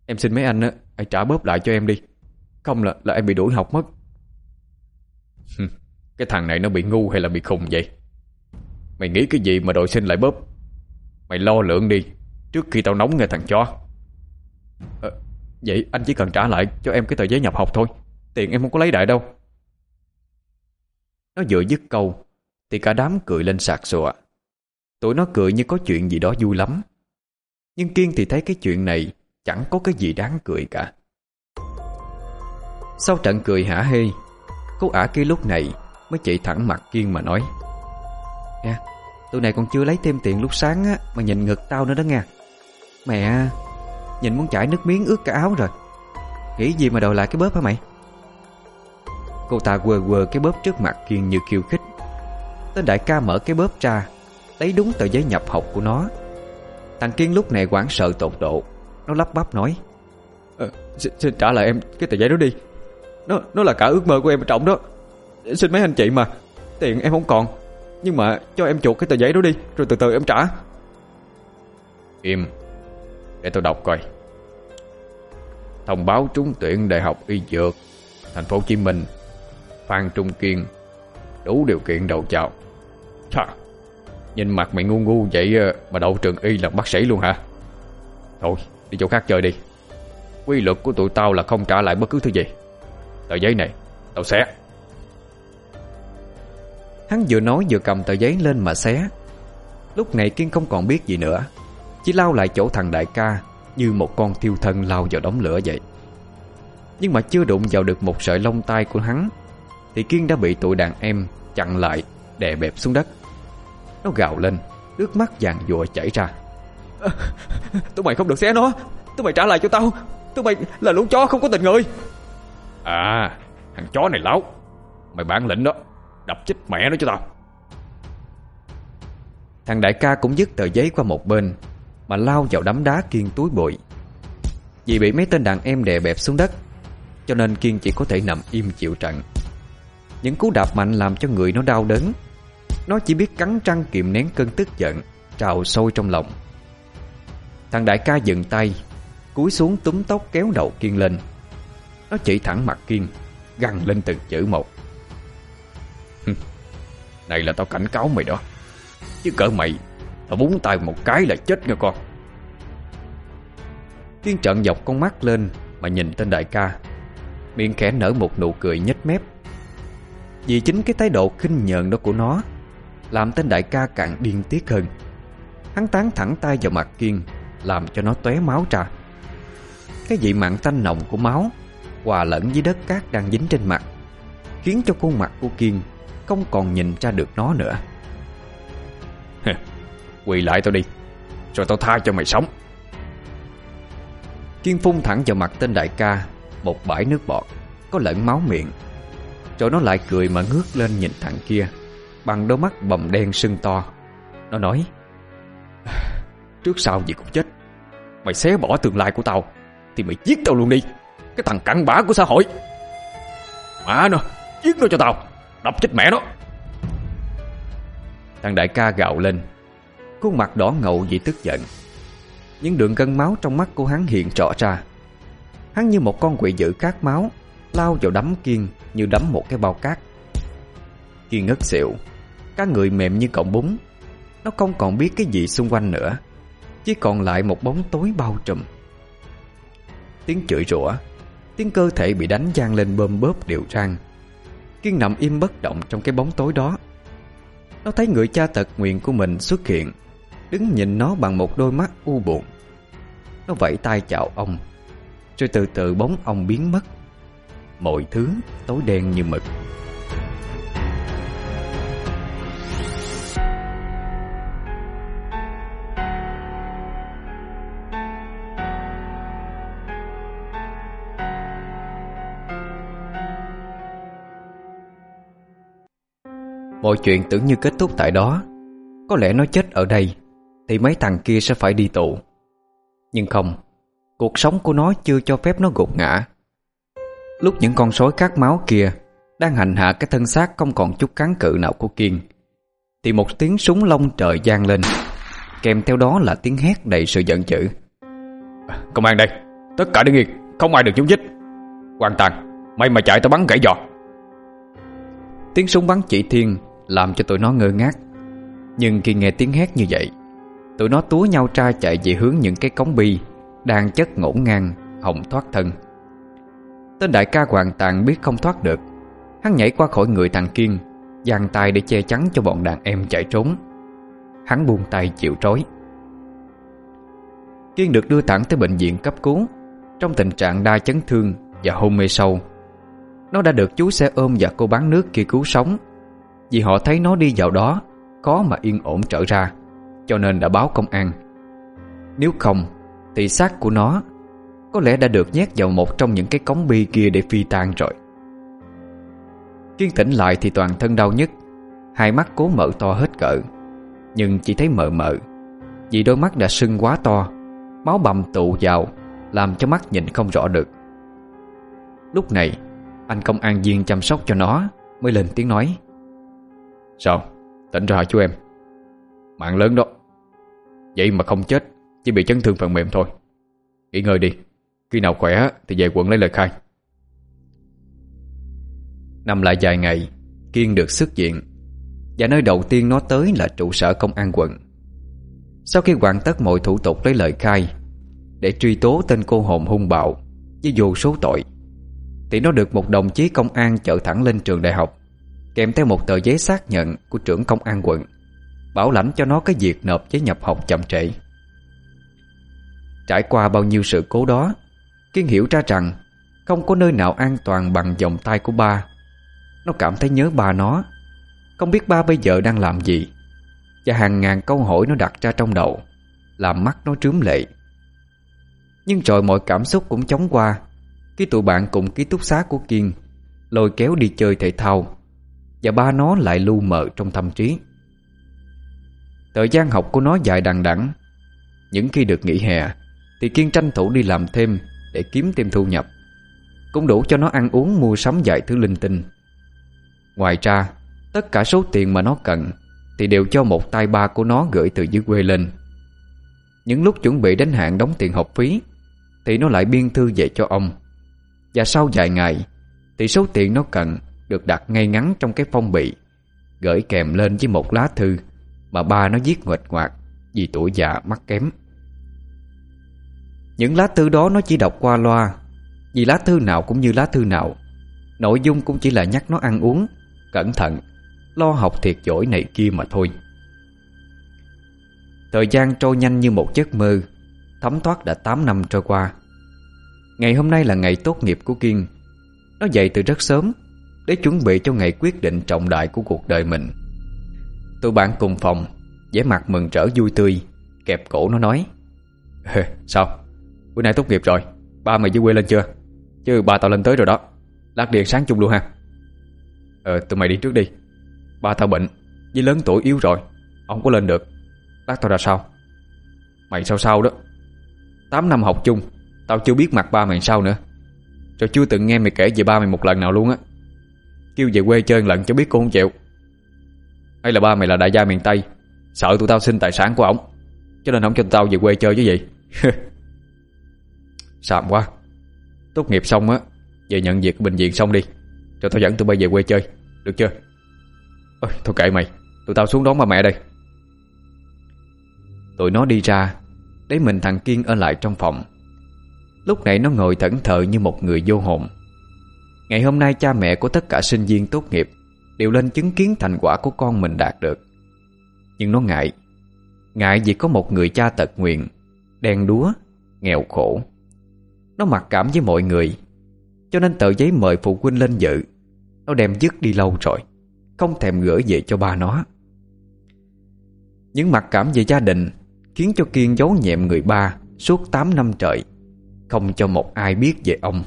Em xin mấy anh á Hãy trả bóp lại cho em đi. Không là là em bị đuổi học mất. Cái thằng này nó bị ngu hay là bị khùng vậy? Mày nghĩ cái gì mà đội xin lại bóp? Mày lo lượng đi Trước khi tao nóng nghe thằng chó. À, Vậy anh chỉ cần trả lại cho em cái tờ giấy nhập học thôi Tiền em không có lấy đại đâu. Nó vừa dứt câu Thì cả đám cười lên sạc sụa. Tụi nó cười như có chuyện gì đó vui lắm. Nhưng Kiên thì thấy cái chuyện này Chẳng có cái gì đáng cười cả. Sau trận cười hả hê Cô ả kia lúc này Mới chỉ thẳng mặt Kiên mà nói Nè Tụi này còn chưa lấy thêm tiền lúc sáng á Mà nhìn ngực tao nữa đó nha Mẹ Nhìn muốn chảy nước miếng ướt cả áo rồi. Nghĩ gì mà đòi lại cái bóp hả mày? Cô ta quờ quờ cái bóp trước mặt Kiên như khiêu khích. Tên đại ca mở cái bóp ra Lấy đúng tờ giấy nhập học của nó. Thằng Kiên lúc này quảng sợ tột độ. Nó lắp bắp nói ờ, xin, xin trả lại em cái tờ giấy đó đi. Nó nó là cả ước mơ của em trọng đó. Xin mấy anh chị mà Tiền em không còn. Nhưng mà cho em chuột cái tờ giấy đó đi Rồi từ từ em trả. Im Để tôi đọc coi. Thông báo trúng tuyển Đại học Y Dược Thành phố Hồ Chí Minh Phan Trung Kiên Đủ điều kiện đầu chào. Chà, Nhìn mặt mày ngu ngu vậy ờ, Mà đậu trường Y là bác sĩ luôn hả? Thôi đi chỗ khác chơi đi. Quy luật của tụi tao là không trả lại bất cứ thứ gì. Tờ giấy này Tao xé. Hắn vừa nói vừa cầm tờ giấy lên mà xé. Lúc này Kiên không còn biết gì nữa Chỉ lao lại chỗ thằng đại ca Như một con thiêu thân lao vào đống lửa vậy. Nhưng mà chưa đụng vào được một sợi lông tai của hắn Thì Kiên đã bị tụi đàn em chặn lại Đè bẹp xuống đất. Nó gào lên Nước mắt vàng dụa chảy ra. À, Tụi mày không được xé nó Tụi mày trả lại cho tao Tụi mày là lũ chó không có tình người. À Thằng chó này láo Mày bản lĩnh đó Đập chết mẹ nó cho tao. Thằng đại ca cũng dứt tờ giấy qua một bên, Mà lao vào đám đá Kiên túi bụi. Vì bị mấy tên đàn em đè bẹp xuống đất, Cho nên Kiên chỉ có thể nằm im chịu trận. Những cú đạp mạnh làm cho người nó đau đớn. Nó chỉ biết cắn răng kiềm nén cơn tức giận, Trào sôi trong lòng. Thằng đại ca dừng tay, Cúi xuống túm tóc kéo đầu Kiên lên. Nó chỉ thẳng mặt Kiên, Gằn lên từng chữ một. Này là tao cảnh cáo mày đó. Chứ cỡ mày, Tao búng tay một cái là chết nha con. Tiên trận dọc con mắt lên Mà nhìn tên đại ca. Miệng khẽ nở một nụ cười nhếch mép. Vì chính cái thái độ khinh nhờn đó của nó, Làm tên đại ca càng điên tiết hơn. Hắn tán thẳng tay vào mặt Kiên, Làm cho nó tóe máu ra. Cái vị mặn tanh nồng của máu Hòa lẫn với đất cát đang dính trên mặt, Khiến cho khuôn mặt của Kiên không còn nhìn ra được nó nữa. Quỳ lại tao đi Rồi tao tha cho mày sống. Kiên phun thẳng vào mặt tên đại ca Một bãi nước bọt, Có lẫn máu miệng. Rồi nó lại cười mà ngước lên nhìn thằng kia, Bằng đôi mắt bầm đen sưng to. Nó nói, Trước sau gì cũng chết, Mày xé bỏ tương lai của tao, Thì mày giết tao luôn đi, Cái thằng cặn bã của xã hội. Má nó, Giết nó cho tao. Đập chết mẹ nó. Thằng đại ca gạo lên. Khuôn mặt đỏ ngầu vì tức giận. Những đường gân máu trong mắt của hắn hiện rõ ra. Hắn như một con quỷ dữ cát máu, Lao vào đấm Kiên Như đấm một cái bao cát. Kiên ngất xỉu. Cá người mềm như cọng bún. Nó không còn biết cái gì xung quanh nữa. Chỉ còn lại một bóng tối bao trùm. Tiếng chửi rủa. Tiếng cơ thể bị đánh gian lên bơm bớp đều rang Kiên nằm im bất động trong cái bóng tối đó. Nó thấy người cha tật nguyện của mình xuất hiện, Đứng nhìn nó bằng một đôi mắt u buồn. Nó vẫy tay chào ông, Rồi từ từ bóng ông biến mất. Mọi thứ tối đen như mực. Mọi chuyện tưởng như kết thúc tại đó. Có lẽ nó chết ở đây Thì mấy thằng kia sẽ phải đi tù. Nhưng không Cuộc sống của nó chưa cho phép nó gục ngã. Lúc những con sói khát máu kia Đang hành hạ cái thân xác không còn chút kháng cự nào của Kiên Thì một tiếng súng lông trời gian lên Kèm theo đó là tiếng hét đầy sự giận dữ. Công an đây Tất cả đứng yên Không ai được nhúng dích Hoàn tàn Mày mà chạy tao bắn gãy giò. Tiếng súng bắn chỉ thiên làm cho tụi nó ngơ ngác. Nhưng khi nghe tiếng hét như vậy, Tụi nó túa nhau tra chạy về hướng những cái cống bi Đang chất ngổn ngang Hồng thoát thân. Tên đại ca hoàn toàn biết không thoát được. Hắn nhảy qua khỏi người thằng Kiên, giang tay để che chắn cho bọn đàn em chạy trốn. Hắn buông tay chịu trói. Kiên được đưa thẳng tới bệnh viện cấp cứu. Trong tình trạng đa chấn thương Và hôn mê sâu, Nó đã được chú xe ôm và cô bán nước kia cứu sống. Vì họ thấy nó đi vào đó, Có mà yên ổn trở ra, Cho nên đã báo công an. Nếu không Thì xác của nó Có lẽ đã được nhét vào một trong những cái cống bi kia để phi tan rồi. Kiên tỉnh lại thì toàn thân đau nhất Hai mắt cố mở to hết cỡ, Nhưng chỉ thấy mờ mờ, Vì đôi mắt đã sưng quá to, Máu bầm tụ vào, Làm cho mắt nhìn không rõ được. Lúc này, Anh công an viên chăm sóc cho nó, Mới lên tiếng nói. Sao? Tỉnh ra hả chú em? Mạng lớn đó. Vậy mà không chết, Chỉ bị chấn thương phần mềm thôi. Nghỉ ngơi đi. Khi nào khỏe thì về quận lấy lời khai. Nằm lại vài ngày, Kiên được xuất viện. Và nơi đầu tiên nó tới là trụ sở công an quận. Sau khi hoàn tất mọi thủ tục lấy lời khai, Để truy tố tên cô hồn hung bạo, Với vô số tội, Thì nó được một đồng chí công an chở thẳng lên trường đại học. Kèm theo một tờ giấy xác nhận Của trưởng công an quận, Bảo lãnh cho nó cái việc nộp giấy nhập học chậm trễ. Trải qua bao nhiêu sự cố đó, Kiên hiểu ra rằng Không có nơi nào an toàn bằng vòng tay của ba. Nó cảm thấy nhớ ba nó. Không biết ba bây giờ đang làm gì, Và hàng ngàn câu hỏi nó đặt ra trong đầu, Làm mắt nó trướm lệ. Nhưng rồi mọi cảm xúc cũng chóng qua Khi tụi bạn cùng ký túc xá của Kiên Lôi kéo đi chơi thể thao. Và ba nó lại lu mờ trong tâm trí. Thời gian học của nó dài đằng đẵng. Những khi được nghỉ hè, Thì Kiên tranh thủ đi làm thêm Để kiếm thêm thu nhập. Cũng đủ cho nó ăn uống, mua sắm vài thứ linh tinh. Ngoài ra, Tất cả số tiền mà nó cần Thì đều cho một tay ba của nó gửi từ dưới quê lên. Những lúc chuẩn bị đến hạn đóng tiền học phí, Thì nó lại biên thư về cho ông. Và sau vài ngày, Thì số tiền nó cần được đặt ngay ngắn trong cái phong bì, Gửi kèm lên với một lá thư Mà ba nó viết nguệch ngoạc Vì tuổi già mắt kém. Những lá thư đó nó chỉ đọc qua loa, Vì lá thư nào cũng như lá thư nào. Nội dung cũng chỉ là nhắc nó ăn uống, Cẩn thận, Lo học thiệt giỏi này kia mà thôi. Thời gian trôi nhanh như một giấc mơ, Thấm thoát đã 8 năm trôi qua. Ngày hôm nay là ngày tốt nghiệp của Kiên. Nó dậy từ rất sớm để chuẩn bị cho ngày quyết định trọng đại của cuộc đời mình. Tụi bạn cùng phòng, vẻ mặt mừng rỡ vui tươi, Kẹp cổ nó nói, Sao? Bữa nay tốt nghiệp rồi, Ba mày dưới quê lên chưa? Chứ ba tao lên tới rồi đó, Lát điện sáng chung luôn ha. Ờ tụi mày đi trước đi, Ba tao bệnh, Với lớn tuổi yếu rồi Ông có lên được, Lát tao ra sao Mày sao sao đó? 8 năm học chung, Tao chưa biết mặt ba mày sao nữa, Rồi chưa từng nghe mày kể về ba mày một lần nào luôn á. Kêu về quê chơi lần cho biết cô không chịu. Hay là ba mày là đại gia miền Tây Sợ tụi tao xin tài sản của ổng Cho nên không cho tụi tao về quê chơi chứ gì. Sạm quá. Tốt nghiệp xong á Về nhận việc bệnh viện xong đi Rồi tao dẫn tụi bay về quê chơi Được chưa? Ôi, Thôi kệ mày Tụi tao xuống đón ba mẹ đây. Tụi nó đi ra Để mình thằng Kiên ở lại trong phòng. Lúc này nó ngồi thẫn thờ như một người vô hồn. Ngày hôm nay cha mẹ của tất cả sinh viên tốt nghiệp Đều lên chứng kiến thành quả của con mình đạt được. Nhưng nó ngại. Ngại vì có một người cha tật nguyện Đen đúa, Nghèo khổ. Nó mặc cảm với mọi người, Cho nên tờ giấy mời phụ huynh lên dự. Nó đem dứt đi lâu rồi, Không thèm gửi về cho ba nó. Những mặc cảm về gia đình Khiến cho Kiên giấu nhẹm người ba Suốt 8 năm trời, Không cho một ai biết về ông.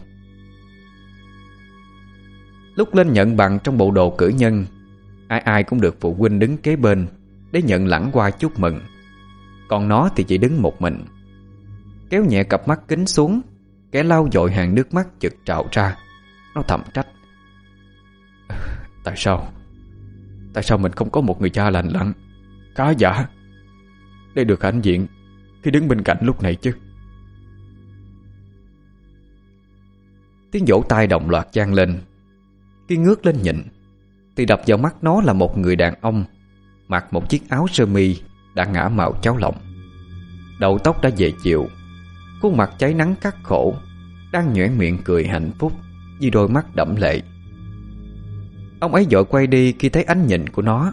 Lúc lên nhận bằng trong bộ đồ cử nhân, Ai ai cũng được phụ huynh đứng kế bên Để nhận lẳng qua chúc mừng. Còn nó thì chỉ đứng một mình. Kéo nhẹ cặp mắt kính xuống, Kẻ lau dội hàng nước mắt chực trào ra. Nó thầm trách. Ờ, tại sao? Tại sao mình không có một người cha lành lặn? Cá giả. Để được hãnh diện Khi đứng bên cạnh lúc này chứ. Tiếng vỗ tay đồng loạt gian lên. Khi ngước lên nhìn, Thì đập vào mắt nó là một người đàn ông, Mặc một chiếc áo sơ mi Đã ngã màu cháo lộng. Đầu tóc đã về chiều Khuôn mặt cháy nắng cắt khổ, Đang nhoẻn miệng cười hạnh phúc Như đôi mắt đẫm lệ. Ông ấy dội quay đi khi thấy ánh nhìn của nó.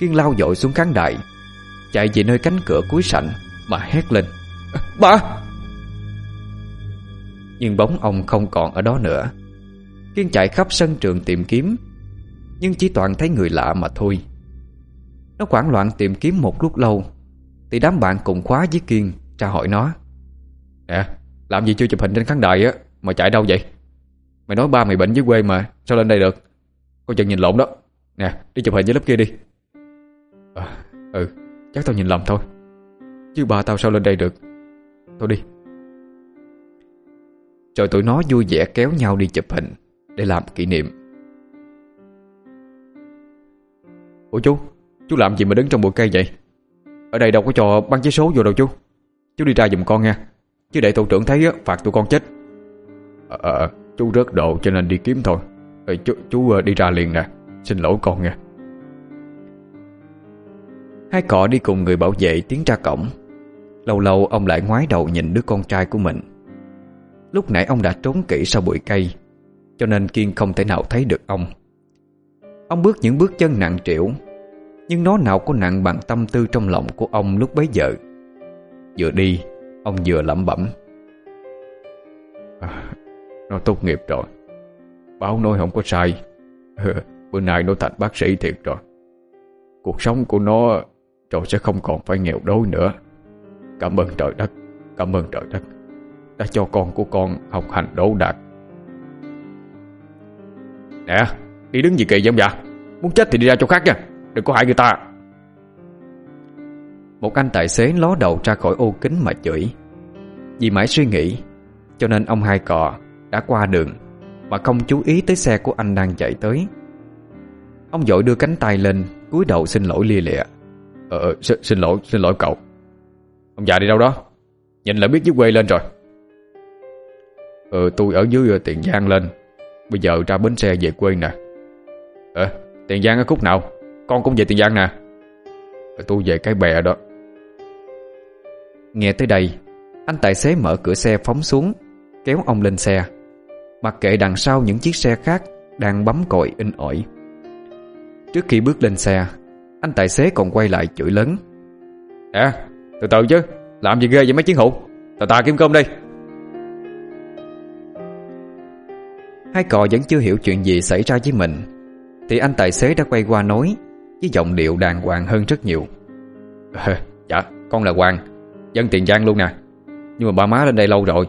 Kiên lao dội xuống khán đài, Chạy về nơi cánh cửa cuối sảnh Mà hét lên, Ba! Nhưng bóng ông không còn ở đó nữa. Kiên chạy khắp sân trường tìm kiếm. Nhưng chỉ toàn thấy người lạ mà thôi. Nó quảng loạn tìm kiếm một lúc lâu Thì đám bạn cùng khóa với Kiên tra hỏi nó. Nè Làm gì chưa chụp hình trên khán đài á? Mà chạy đâu vậy? Mày nói ba mày bệnh dưới quê mà Sao lên đây được? Coi chừng nhìn lộn đó. Nè đi chụp hình với lớp kia đi. À, Ừ chắc tao nhìn lầm thôi. Chứ ba tao sao lên đây được? Thôi đi. Rồi tụi nó vui vẻ kéo nhau đi chụp hình. Để làm kỷ niệm. Ủa chú Chú làm gì mà đứng trong bụi cây vậy? Ở đây đâu có cho băng giấy số vô đâu chú. Chú đi ra giùm con nha. Chứ để tổ trưởng thấy á, phạt tụi con chết. Ờ, à, chú rớt độ cho nên đi kiếm thôi. Ê, chú, chú ờ, đi ra liền nè. Xin lỗi con nha. Hai cọ đi cùng người bảo vệ tiến ra cổng. Lâu lâu ông lại ngoái đầu nhìn đứa con trai của mình. Lúc nãy ông đã trốn kỹ sau bụi cây. Cho nên Kiên không thể nào thấy được ông. Ông bước những bước chân nặng trĩu Nhưng nó nào có nặng bằng tâm tư trong lòng của ông lúc bấy giờ. Vừa đi Ông vừa lẩm bẩm. À, Nó tốt nghiệp rồi. Báo nói không có sai. Bữa nay nó thành bác sĩ thiệt rồi. Cuộc sống của nó Rồi sẽ không còn phải nghèo đói nữa. Cảm ơn trời đất Cảm ơn trời đất. Đã cho con của con học hành đỗ đạt. Nè Đi đứng gì kỳ vậy ông già? Muốn chết thì đi ra chỗ khác nha Đừng có hại người ta. Một anh tài xế ló đầu ra khỏi ô kính mà chửi. Vì mãi suy nghĩ Cho nên ông hai cò đã qua đường Mà không chú ý tới xe của anh đang chạy tới. Ông dội đưa cánh tay lên cúi đầu xin lỗi lia lịa. Ờ, ờ xin, xin lỗi, xin lỗi cậu. Ông già đi đâu đó? Nhìn lại biết dưới quê lên rồi. Ờ tôi ở dưới ờ, Tiền Giang lên Bây giờ ra bến xe về quê nè. Ờ Tiền Giang ở khúc nào? Con cũng về Tiền Giang nè. Tôi về cái bè đó. Nghe tới đây, Anh tài xế mở cửa xe phóng xuống, Kéo ông lên xe. Mặc kệ đằng sau những chiếc xe khác Đang bấm còi in ỏi. Trước khi bước lên xe, Anh tài xế còn quay lại chửi lớn. Nè từ từ chứ, Làm gì ghê vậy mấy chiến hữu? Tà tà kiếm cơm đi. Hai cò vẫn chưa hiểu chuyện gì xảy ra với mình. Thì anh tài xế đã quay qua nói Với giọng điệu đàng hoàng hơn rất nhiều. Dạ con là Hoàng Dân Tiền Giang luôn nè. Nhưng mà ba má lên đây lâu rồi.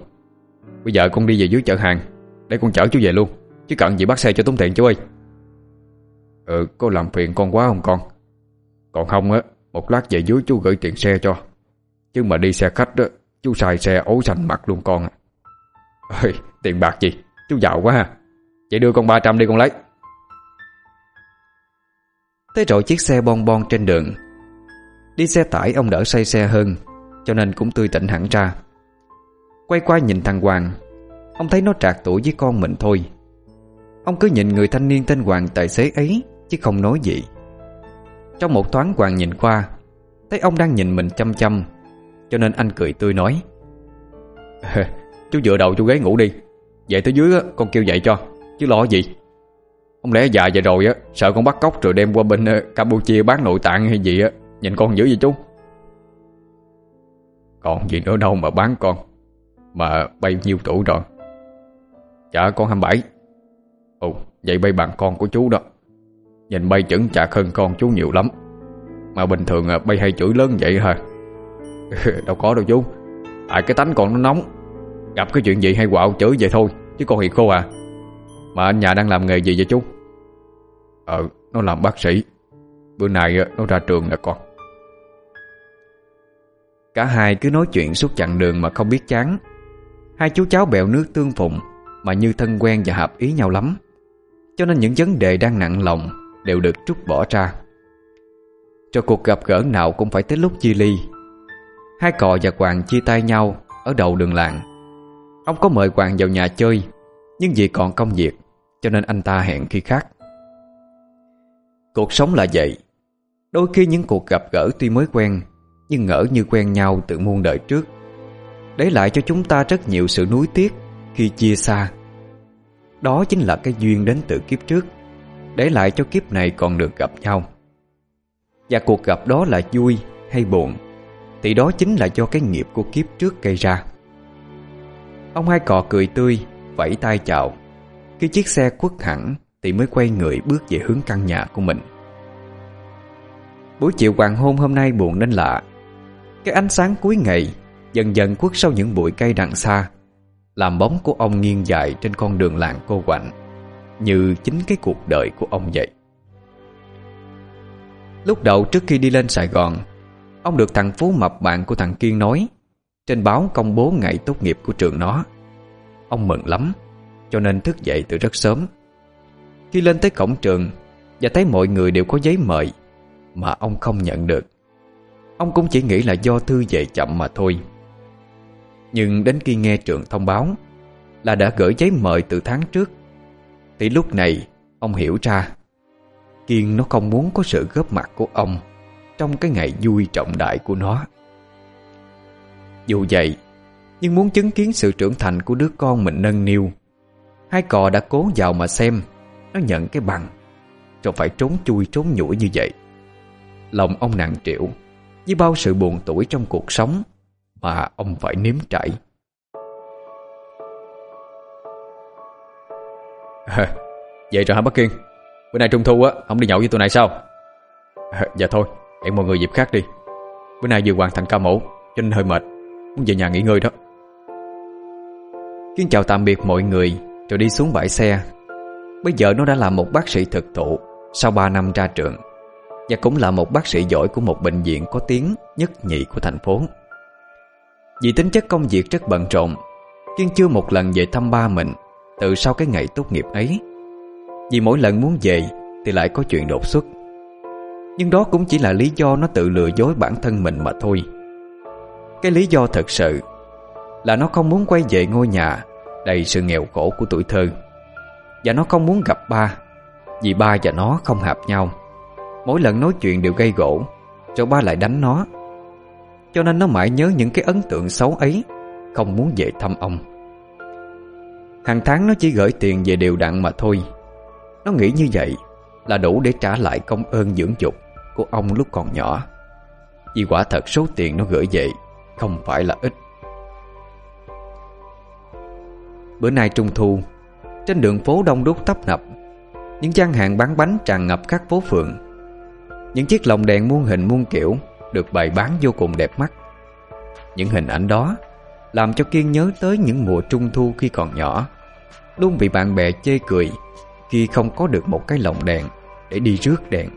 Bây giờ con đi về dưới chợ hàng Để con chở chú về luôn Chứ cần gì bắt xe cho tốn tiền chú ơi. Ừ có làm phiền con quá không con? Còn không á Một lát về dưới chú gửi tiền xe cho. Chứ mà đi xe khách đó Chú xài xe ố xanh mặt luôn con Ơi, Tiền bạc gì? Chú giàu quá ha. Vậy đưa con 300 đi con lấy. Tới rồi chiếc xe bon bon trên đường. Đi xe tải, ông đỡ say xe hơn, Cho nên cũng tươi tỉnh hẳn ra. Quay qua nhìn thằng Hoàng, Ông thấy nó trạc tuổi với con mình thôi. Ông cứ nhìn người thanh niên tên Hoàng tài xế ấy, Chứ không nói gì. Trong một thoáng Hoàng nhìn qua, Thấy ông đang nhìn mình chăm chăm, Cho nên anh cười tươi nói, Chú dựa đầu chú ghế ngủ đi. Vậy tới dưới con kêu dậy cho. Chứ lo gì? Không lẽ già vậy rồi á, Sợ con bắt cóc rồi đem qua bên ờ, Campuchia bán nội tạng hay gì á, Nhìn con dữ vậy chú? Còn gì nữa đâu mà bán con, Mà bay nhiêu tuổi rồi? Dạ con 27 Ồ, vậy bay bằng con của chú đó. Nhìn bay chững chạc hơn con chú nhiều lắm. Mà bình thường ờ, bay hay chửi lớn vậy hả? Đâu có đâu chú. Tại cái tánh con nó nóng. Gặp cái chuyện gì hay quạo chửi vậy thôi, Chứ con hiền khô à. Mà anh nhà đang làm nghề gì vậy chú? Ờ nó làm bác sĩ. Bữa nay nó ra trường nè con. Cả hai cứ nói chuyện suốt chặng đường mà không biết chán. Hai chú cháu bèo nước tương phụng Mà như thân quen và hợp ý nhau lắm. Cho nên những vấn đề đang nặng lòng Đều được trút bỏ ra. Cho cuộc gặp gỡ nào cũng phải tới lúc chia ly. Hai cò và Hoàng chia tay nhau Ở đầu đường làng. Ông có mời Hoàng vào nhà chơi, Nhưng vì còn công việc, Cho nên anh ta hẹn khi khác. Cuộc sống là vậy. Đôi khi những cuộc gặp gỡ tuy mới quen, Nhưng ngỡ như quen nhau từ muôn đời trước. Để lại cho chúng ta rất nhiều sự nuối tiếc Khi chia xa. Đó chính là cái duyên đến từ kiếp trước. Để lại cho kiếp này còn được gặp nhau. Và cuộc gặp đó là vui hay buồn, Thì đó chính là do cái nghiệp của kiếp trước gây ra. Ông hai cọ cười tươi, Vẫy tay chào. Khi chiếc xe quất hẳn Thì mới quay người bước về hướng căn nhà của mình. Buổi chiều hoàng hôn hôm nay buồn đến lạ. Cái ánh sáng cuối ngày Dần dần quất sau những bụi cây đằng xa, Làm bóng của ông nghiêng dài Trên con đường làng cô quạnh, Như chính cái cuộc đời của ông vậy. Lúc đầu trước khi đi lên Sài Gòn, Ông được thằng Phú Mập bạn của thằng Kiên nói trên báo công bố ngày tốt nghiệp của trường nó. Ông mừng lắm, Cho nên thức dậy từ rất sớm. Khi lên tới cổng trường Và thấy mọi người đều có giấy mời Mà ông không nhận được, Ông cũng chỉ nghĩ là do thư về chậm mà thôi. Nhưng đến khi nghe trường thông báo Là đã gửi giấy mời từ tháng trước, Thì lúc này Ông hiểu ra Kiên nó không muốn có sự góp mặt của ông Trong cái ngày vui trọng đại của nó. Dù vậy Nhưng muốn chứng kiến sự trưởng thành của đứa con mình nâng niu Hai cò đã cố vào mà xem Nó nhận cái bằng. Rồi phải trốn chui trốn nhủi như vậy. Lòng ông nặng trĩu Với bao sự buồn tuổi trong cuộc sống Mà ông phải nếm trải. Vậy rồi hả bắc Kiên? Bữa nay Trung Thu á Không đi nhậu với tụi này sao? À, Dạ thôi Hẹn mọi người dịp khác đi. Bữa nay vừa hoàn thành ca mẫu Cho nên hơi mệt về nhà nghỉ ngơi đó. Kiên chào tạm biệt mọi người Rồi đi xuống bãi xe. Bây giờ nó đã là một bác sĩ thực thụ Sau 3 năm ra trường. Và cũng là một bác sĩ giỏi của một bệnh viện có tiếng nhất nhị của thành phố. Vì tính chất công việc rất bận rộn Kiên chưa một lần về thăm ba mình Từ sau cái ngày tốt nghiệp ấy. Vì mỗi lần muốn về Thì lại có chuyện đột xuất. Nhưng đó cũng chỉ là lý do nó tự lừa dối bản thân mình mà thôi. Cái lý do thật sự Là nó không muốn quay về ngôi nhà Đầy sự nghèo khổ của tuổi thơ. Và nó không muốn gặp ba, Vì ba và nó không hợp nhau. Mỗi lần nói chuyện đều gây gỗ, Rồi ba lại đánh nó. Cho nên nó mãi nhớ những cái ấn tượng xấu ấy, Không muốn về thăm ông. Hàng tháng nó chỉ gửi tiền về đều đặn mà thôi. Nó nghĩ như vậy Là đủ để trả lại công ơn dưỡng dục Của ông lúc còn nhỏ. Vì quả thật số tiền nó gửi về không phải là ít. Bữa nay trung thu, Trên đường phố đông đúc tấp nập, Những gian hàng bán bánh tràn ngập các phố phường. Những chiếc lồng đèn muôn hình muôn kiểu Được bày bán vô cùng đẹp mắt. Những hình ảnh đó Làm cho Kiên nhớ tới những mùa trung thu khi còn nhỏ, Luôn bị bạn bè chê cười Khi không có được một cái lồng đèn Để đi rước đèn.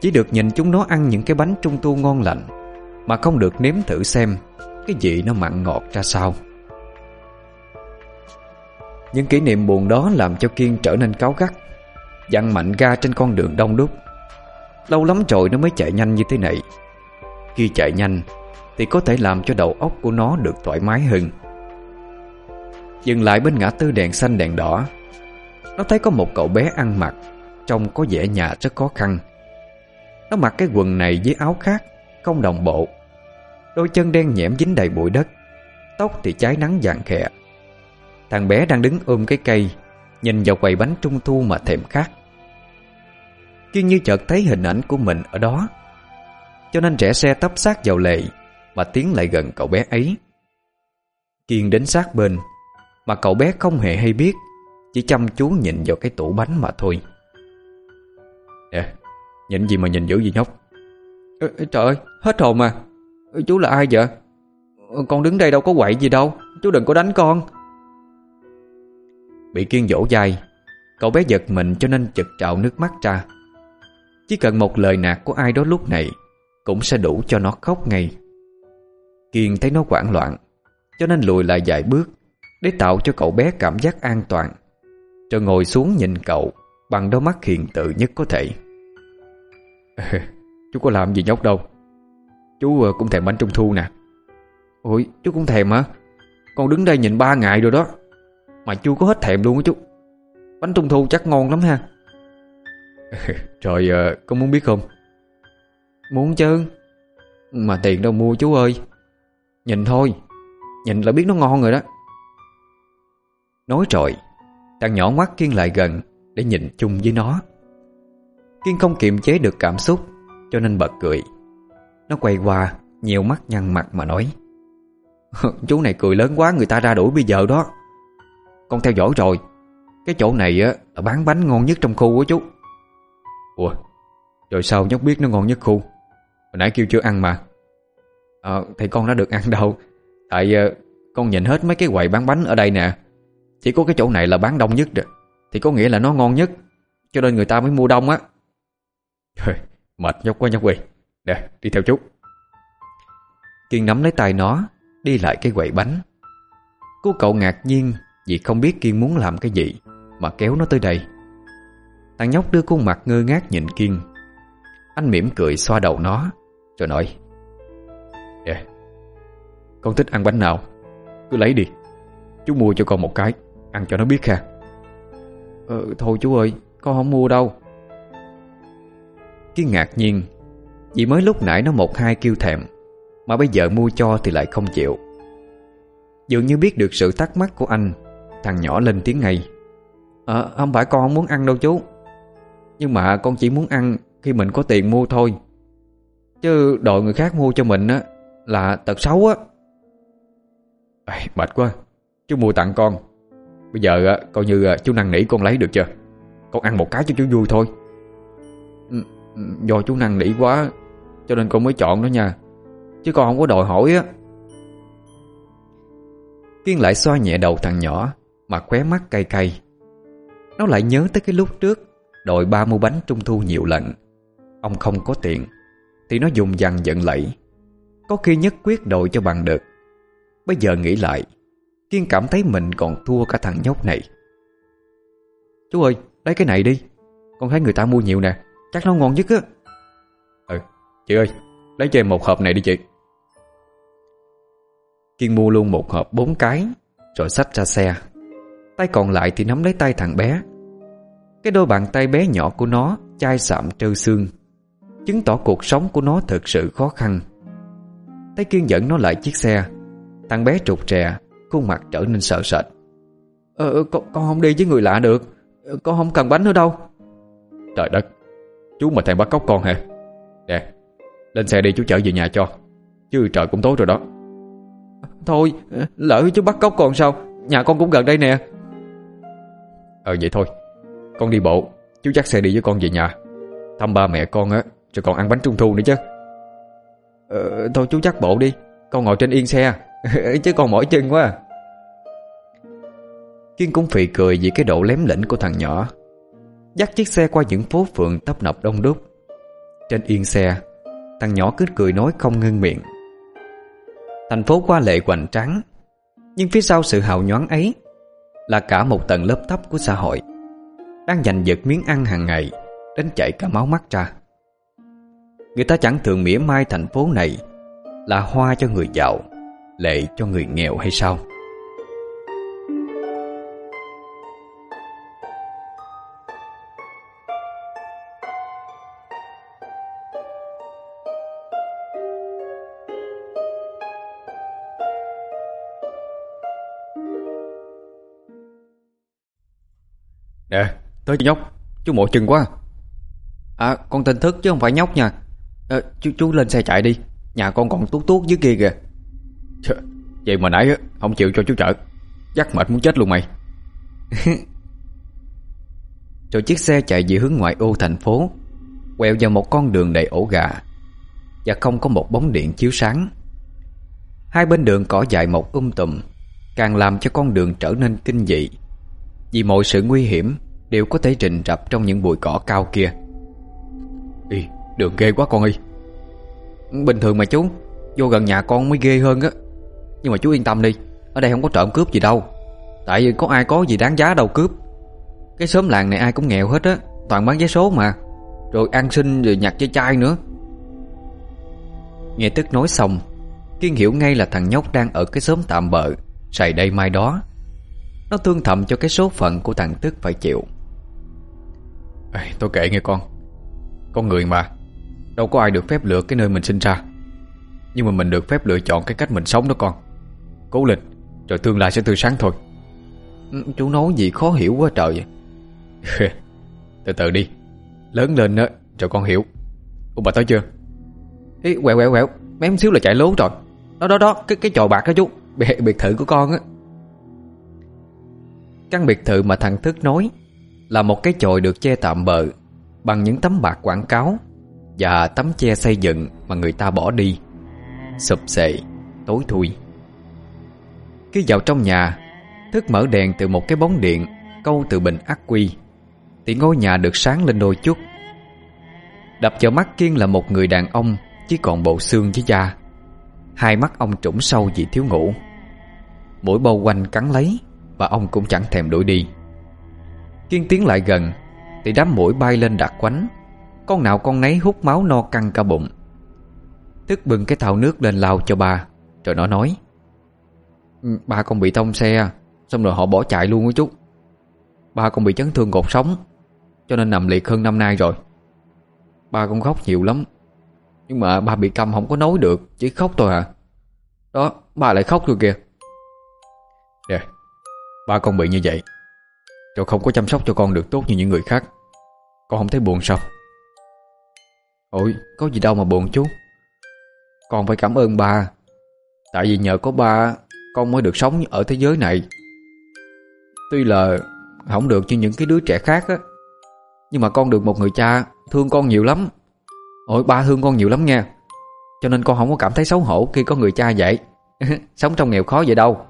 Chỉ được nhìn chúng nó ăn những cái bánh trung thu ngon lành mà không được nếm thử xem Cái vị nó mặn ngọt ra sao. Những kỷ niệm buồn đó làm cho Kiên trở nên cáu gắt Dặn mạnh ga trên con đường đông đúc. Lâu lắm rồi nó mới chạy nhanh như thế này. Khi chạy nhanh Thì có thể làm cho đầu óc của nó được thoải mái hơn. Dừng lại bên ngã tư đèn xanh đèn đỏ, Nó thấy có một cậu bé ăn mặc Trông có vẻ nhà rất khó khăn. Nó mặc cái quần này với áo khác không đồng bộ. Đôi chân đen nhẽm dính đầy bụi đất, Tóc thì cháy nắng vàng khè. Thằng bé đang đứng ôm cái cây, Nhìn vào quầy bánh trung thu mà thèm khát. Kiên như chợt thấy hình ảnh của mình ở đó. Cho nên trẻ xe tấp sát vào lệ Mà tiến lại gần cậu bé ấy. Kiên đến sát bên, Mà cậu bé không hề hay biết, Chỉ chăm chú nhìn vào cái tủ bánh mà thôi. Nè, Nhìn gì mà nhìn dữ gì nhóc? Trời ơi, hết hồn mà. Chú là ai vậy? Ờ, con đứng đây đâu có quậy gì đâu. Chú đừng có đánh con. Bị Kiên dỗ dai Cậu bé giật mình cho nên chực trào nước mắt ra. Chỉ cần một lời nạt của ai đó lúc này Cũng sẽ đủ cho nó khóc ngay. Kiên thấy nó hoảng loạn, Cho nên lùi lại vài bước Để tạo cho cậu bé cảm giác an toàn, Rồi ngồi xuống nhìn cậu Bằng đôi mắt hiền tự nhất có thể. Chú có làm gì nhóc đâu. Chú ờ, cũng thèm bánh trung thu nè. Ôi chú cũng thèm hả? Con đứng đây nhìn ba ngày rồi đó. Mà chú có hết thèm luôn á chú. Bánh trung thu chắc ngon lắm ha. Trời ờ, ơi, con muốn biết không? Muốn chứ. Mà tiền đâu mua chú ơi. Nhìn thôi. Nhìn là biết nó ngon rồi đó. Nói rồi Thằng nhỏ ngoắt Kiên lại gần Để nhìn chung với nó. Kiên không kiềm chế được cảm xúc. Cho nên bật cười. Nó quay qua Nhiều mắt nhăn mặt mà nói Chú này cười lớn quá người ta ra đuổi bây giờ đó. Con theo dõi rồi. Cái chỗ này á là bán bánh ngon nhất trong khu của chú. Ủa? Rồi sao nhóc biết nó ngon nhất khu? Hồi nãy kêu chưa ăn mà. Ờ, à, thì con đã được ăn đâu. Tại uh, con nhìn hết mấy cái quầy bán bánh ở đây nè. Chỉ có cái chỗ này là bán đông nhất rồi. Thì có nghĩa là nó ngon nhất Cho nên người ta mới mua đông á. Trời, Mệt nhóc quá nhóc quỳ. Nè, đi theo chú. Kiên nắm lấy tay nó, Đi lại cái quậy bánh. Cô cậu ngạc nhiên vì không biết Kiên muốn làm cái gì Mà kéo nó tới đây. Thằng nhóc đưa khuôn mặt ngơ ngác nhìn Kiên. Anh mỉm cười xoa đầu nó, Rồi nói yeah. Con thích ăn bánh nào? Cứ lấy đi. Chú mua cho con một cái, Ăn cho nó biết ha. Ờ thôi chú ơi, Con không mua đâu. Kiên ngạc nhiên Vì mới lúc nãy nó một hai kêu thèm Mà bây giờ mua cho thì lại không chịu. Dường như biết được sự thắc mắc của anh Thằng nhỏ lên tiếng ngay. Ờ không phải con không muốn ăn đâu chú Nhưng mà con chỉ muốn ăn Khi mình có tiền mua thôi. Chứ đòi người khác mua cho mình á Là tật xấu á. À, Mệt quá Chú mua tặng con. Bây giờ coi như à, chú năn nỉ con lấy được chưa? Con ăn một cái cho chú vui thôi. Ừ, Do chú năn nỉ quá, Cho nên con mới chọn đó nha. Chứ con không có đòi hỏi á. Kiên lại xoa nhẹ đầu thằng nhỏ, mà khóe mắt cay cay. Nó lại nhớ tới cái lúc trước Đội ba mua bánh trung thu nhiều lần. Ông không có tiền, Thì nó dùng dằn giận lẫy. Có khi nhất quyết đội cho bằng được. Bây giờ nghĩ lại, Kiên cảm thấy mình còn thua cả thằng nhóc này. Chú ơi, Lấy cái này đi. Con thấy người ta mua nhiều nè. Chắc nó ngon nhất á. Ừ Chị ơi Lấy cho em một hộp này đi chị. Kiên mua luôn một hộp bốn cái Rồi xách ra xe. Tay còn lại thì nắm lấy tay thằng bé. Cái đôi bàn tay bé nhỏ của nó Chai sạm trơ xương Chứng tỏ cuộc sống của nó thực sự khó khăn. Thấy Kiên dẫn nó lại chiếc xe. Thằng bé trục trè Khuôn mặt trở nên sợ sệt. Ờ, ờ, con, con không đi với người lạ được. Ờ, con không cần bánh nữa đâu. Trời đất Chú mà thèm bắt cóc con hả? Nè Lên xe đi chú chở về nhà cho. Chứ trời cũng tối rồi đó. Thôi lỡ chú bắt cóc con sao? Nhà con cũng gần đây nè. Ờ vậy thôi. Con đi bộ. Chú dắt xe đi với con về nhà. Thăm ba mẹ con á Rồi còn ăn bánh trung thu nữa chứ. Ờ, Thôi chú dắt bộ đi. Con ngồi trên yên xe. Chứ con mỏi chân quá Kiên cũng phì cười vì cái độ lém lĩnh của thằng nhỏ Dắt chiếc xe qua những phố phường tấp nập đông đúc. Trên yên xe, Thằng nhỏ cứ cười nói không ngưng miệng. Thành phố qua lệ hoành tráng, Nhưng phía sau sự hào nhoáng ấy Là cả một tầng lớp thấp của xã hội, Đang giành giật miếng ăn hàng ngày Đến chảy cả máu mắt ra. Người ta chẳng thường mỉa mai thành phố này Là hoa cho người giàu, Lệ cho người nghèo hay sao? Nè tới nhóc Chú mỏi chân quá. À con tên Thức chứ không phải nhóc nha. À, chú, chú lên xe chạy đi. Nhà con còn tuốt tuốt dưới kia kìa. Trời, Vậy mà nãy không chịu cho chú chở. Dắt mệt muốn chết luôn mày. Rồi chiếc xe chạy về hướng ngoại ô thành phố Quẹo vào một con đường đầy ổ gà Và không có một bóng điện chiếu sáng. Hai bên đường cỏ dại mọc um tùm Càng làm cho con đường trở nên kinh dị Vì mọi sự nguy hiểm Đều có thể trình rập trong những bụi cỏ cao kia. Ý, đường ghê quá con ơi. Bình thường mà chú Vô gần nhà con mới ghê hơn á. Nhưng mà chú yên tâm đi Ở đây không có trộm cướp gì đâu. Tại vì có ai có gì đáng giá đâu cướp. Cái xóm làng này ai cũng nghèo hết á Toàn bán vé số mà. Rồi ăn xin rồi nhặt chơi chai nữa. Nghe tức nói xong Kiên hiểu ngay là thằng nhóc đang ở cái xóm tạm bợ Sày đây mai đó Nó thương thầm cho cái số phận của thằng Tức phải chịu. Ê, Tôi kể nghe con. Con người mà Đâu có ai được phép lựa cái nơi mình sinh ra. Nhưng mà mình được phép lựa chọn cái cách mình sống đó con. Cố lên Rồi tương lai sẽ tươi sáng thôi. Ừ, Chú nói gì khó hiểu quá trời. Từ từ đi. Lớn lên đó Rồi con hiểu. Ủa bà tới chưa? Ý, quẹo quẹo quẹo. Mém xíu là chạy lố rồi. Đó đó đó Cái cái trò bạc đó chú. Biệt, biệt thự của con á Căn biệt thự mà thằng Thức nói Là một cái chòi được che tạm bờ Bằng những tấm bạc quảng cáo Và tấm che xây dựng Mà người ta bỏ đi. Sụp xệ Tối thui. Khi vào trong nhà, Thức mở đèn từ một cái bóng điện, Câu từ bình ác quy. Thì ngôi nhà được sáng lên đôi chút. Đập vào mắt Kiên là một người đàn ông, Chỉ còn bộ xương với da. Hai mắt ông trũng sâu vì thiếu ngủ. Mũi bầu quanh cắn lấy. Và ông cũng chẳng thèm đuổi đi. Kiên tiến lại gần, Thì đám mũi bay lên đặt quánh. Con nào con nấy hút máu no căng cả bụng. Tức bưng cái thau nước lên lao cho bà. Rồi nó nói ừ, Ba con bị tông xe, Xong rồi họ bỏ chạy luôn á chú. Ba con bị chấn thương cột sống, Cho nên nằm liệt hơn năm nay rồi. Ba con khóc nhiều lắm, Nhưng mà ba bị câm không có nói được, Chỉ khóc thôi à. Đó, ba lại khóc rồi kìa. Nè Ba con bị như vậy Rồi không có chăm sóc cho con được tốt như những người khác. Con không thấy buồn sao? Ôi, có gì đâu mà buồn chú. Con phải cảm ơn ba. Tại vì nhờ có ba, Con mới được sống ở thế giới này. Tuy là Không được như những cái đứa trẻ khác á, Nhưng mà con được một người cha Thương con nhiều lắm. Ôi, ba thương con nhiều lắm nha Cho nên con không có cảm thấy xấu hổ khi có người cha vậy Sống trong nghèo khó vậy đâu.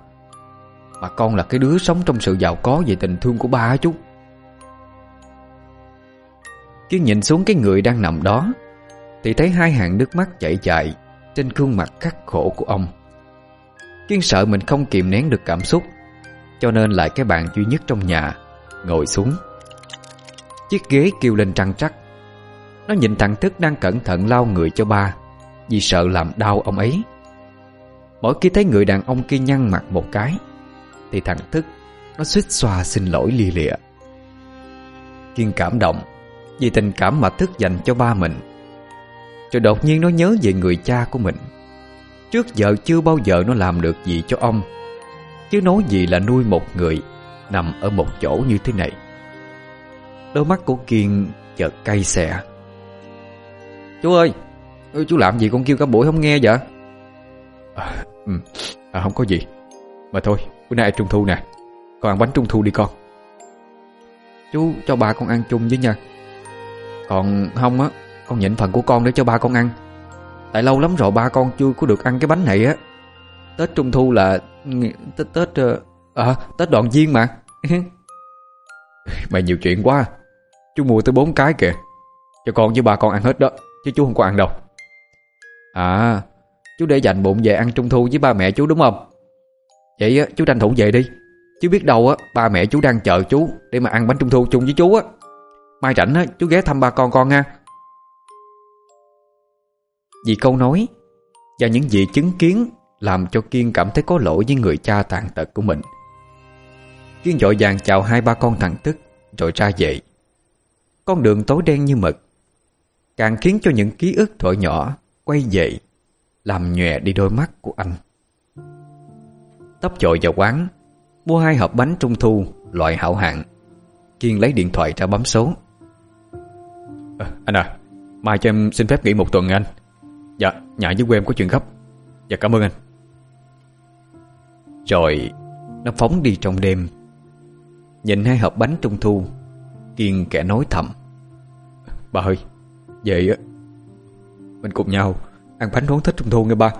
Mà con là cái đứa sống trong sự giàu có Về tình thương của ba á chú. Kiên nhìn xuống cái người đang nằm đó, Thì thấy hai hàng nước mắt chảy chạy Trên gương mặt khắc khổ của ông. Kiên sợ mình không kìm nén được cảm xúc, Cho nên lại cái bàn duy nhất trong nhà Ngồi xuống. Chiếc ghế kêu lên trăng trắc. Nó nhìn thằng Thức đang cẩn thận lau người cho ba, Vì sợ làm đau ông ấy. Mỗi khi thấy người đàn ông kia nhăn mặt một cái thì thằng Thức Nó suýt xoa xin lỗi lìa lịa Kiên cảm động Vì tình cảm mà Thức dành cho ba mình. Rồi đột nhiên nó nhớ về người cha của mình. Trước giờ chưa bao giờ nó làm được gì cho ông Chứ nói gì là nuôi một người Nằm ở một chỗ như thế này. Đôi mắt của Kiên chợt cay xè. Chú ơi Chú làm gì con kêu cả buổi không nghe vậy? À, ừ, à, Không có gì Mà thôi bữa nay trung thu nè. Con ăn bánh trung thu đi con. Chú, cho ba con ăn chung với nha. Còn không á, Con nhịn phần của con để cho ba con ăn. Tại lâu lắm rồi ba con chưa có được ăn cái bánh này á. Tết Trung Thu là Tết Tết ờ, À Tết đoàn viên mà. Mày nhiều chuyện quá. Chú mua tới bốn cái kìa. Cho con với ba con ăn hết đó, Chứ chú không có ăn đâu. À Chú để dành bụng về ăn Trung Thu với ba mẹ chú đúng không? Vậy á, chú tranh thủ về đi. Chứ biết đâu á, ba mẹ chú đang chờ chú Để mà ăn bánh Trung Thu chung với chú á. Mai rảnh á, chú ghé thăm ba con con nha. Vì câu nói Và những gì chứng kiến Làm cho Kiên cảm thấy có lỗi với người cha tàn tật của mình. Kiên dội vàng chào hai ba con thằng Tức Rồi ra về. Con đường tối đen như mực, Càng khiến cho những ký ức thuở nhỏ Quay về, Làm nhòe đi đôi mắt của anh. Tóc chội vào quán Mua hai hộp bánh trung thu Loại hảo hạng. Kiên lấy điện thoại ra bấm số. À, Anh à Mai cho em xin phép nghỉ một tuần anh. Dạ nhà với quê em có chuyện gấp. Dạ cảm ơn anh. Rồi Nó phóng đi trong đêm. Nhìn hai hộp bánh trung thu Kiên kẻ nói thầm. Bà ơi Vậy á. Mình cùng nhau Ăn bánh đón thích trung thu nghe ba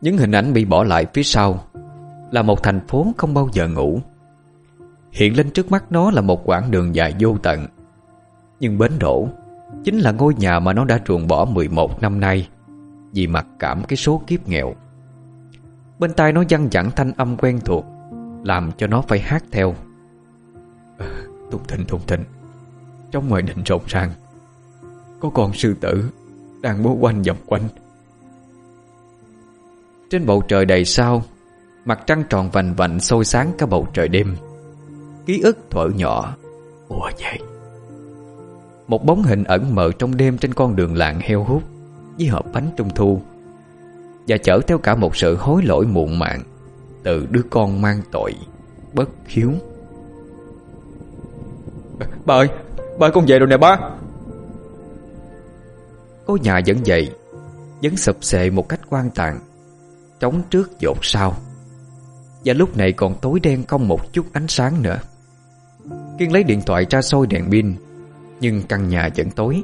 những hình ảnh bị bỏ lại phía sau Là một thành phố không bao giờ ngủ. Hiện lên trước mắt nó là một quãng đường dài vô tận. Nhưng bến đổ Chính là ngôi nhà mà nó đã ruồng bỏ 11 năm nay Vì mặc cảm cái số kiếp nghèo. Bên tai nó văng vẳng thanh âm quen thuộc, Làm cho nó phải hát theo. Ờ, thùng thịnh thùng thịnh Trong ngoài định rộn ràng, Có con sư tử Đang bố quanh vòng quanh. Trên bầu trời đầy sao. Mặt trăng tròn vành vạnh sôi sáng cả bầu trời đêm. Ký ức thuở nhỏ. Ùa dậy Một bóng hình ẩn mờ trong đêm Trên con đường làng heo hút Với hộp bánh trung thu. Và chở theo cả một sự hối lỗi muộn màng Từ đứa con mang tội Bất hiếu. Ba ơi Ba con về rồi nè ba. Ngôi nhà vẫn vậy Vẫn sụp xệ một cách quan tàn Trống trước dột sau. Và lúc này còn tối đen không một chút ánh sáng nữa. Kiên lấy điện thoại ra soi đèn pin, Nhưng căn nhà vẫn tối.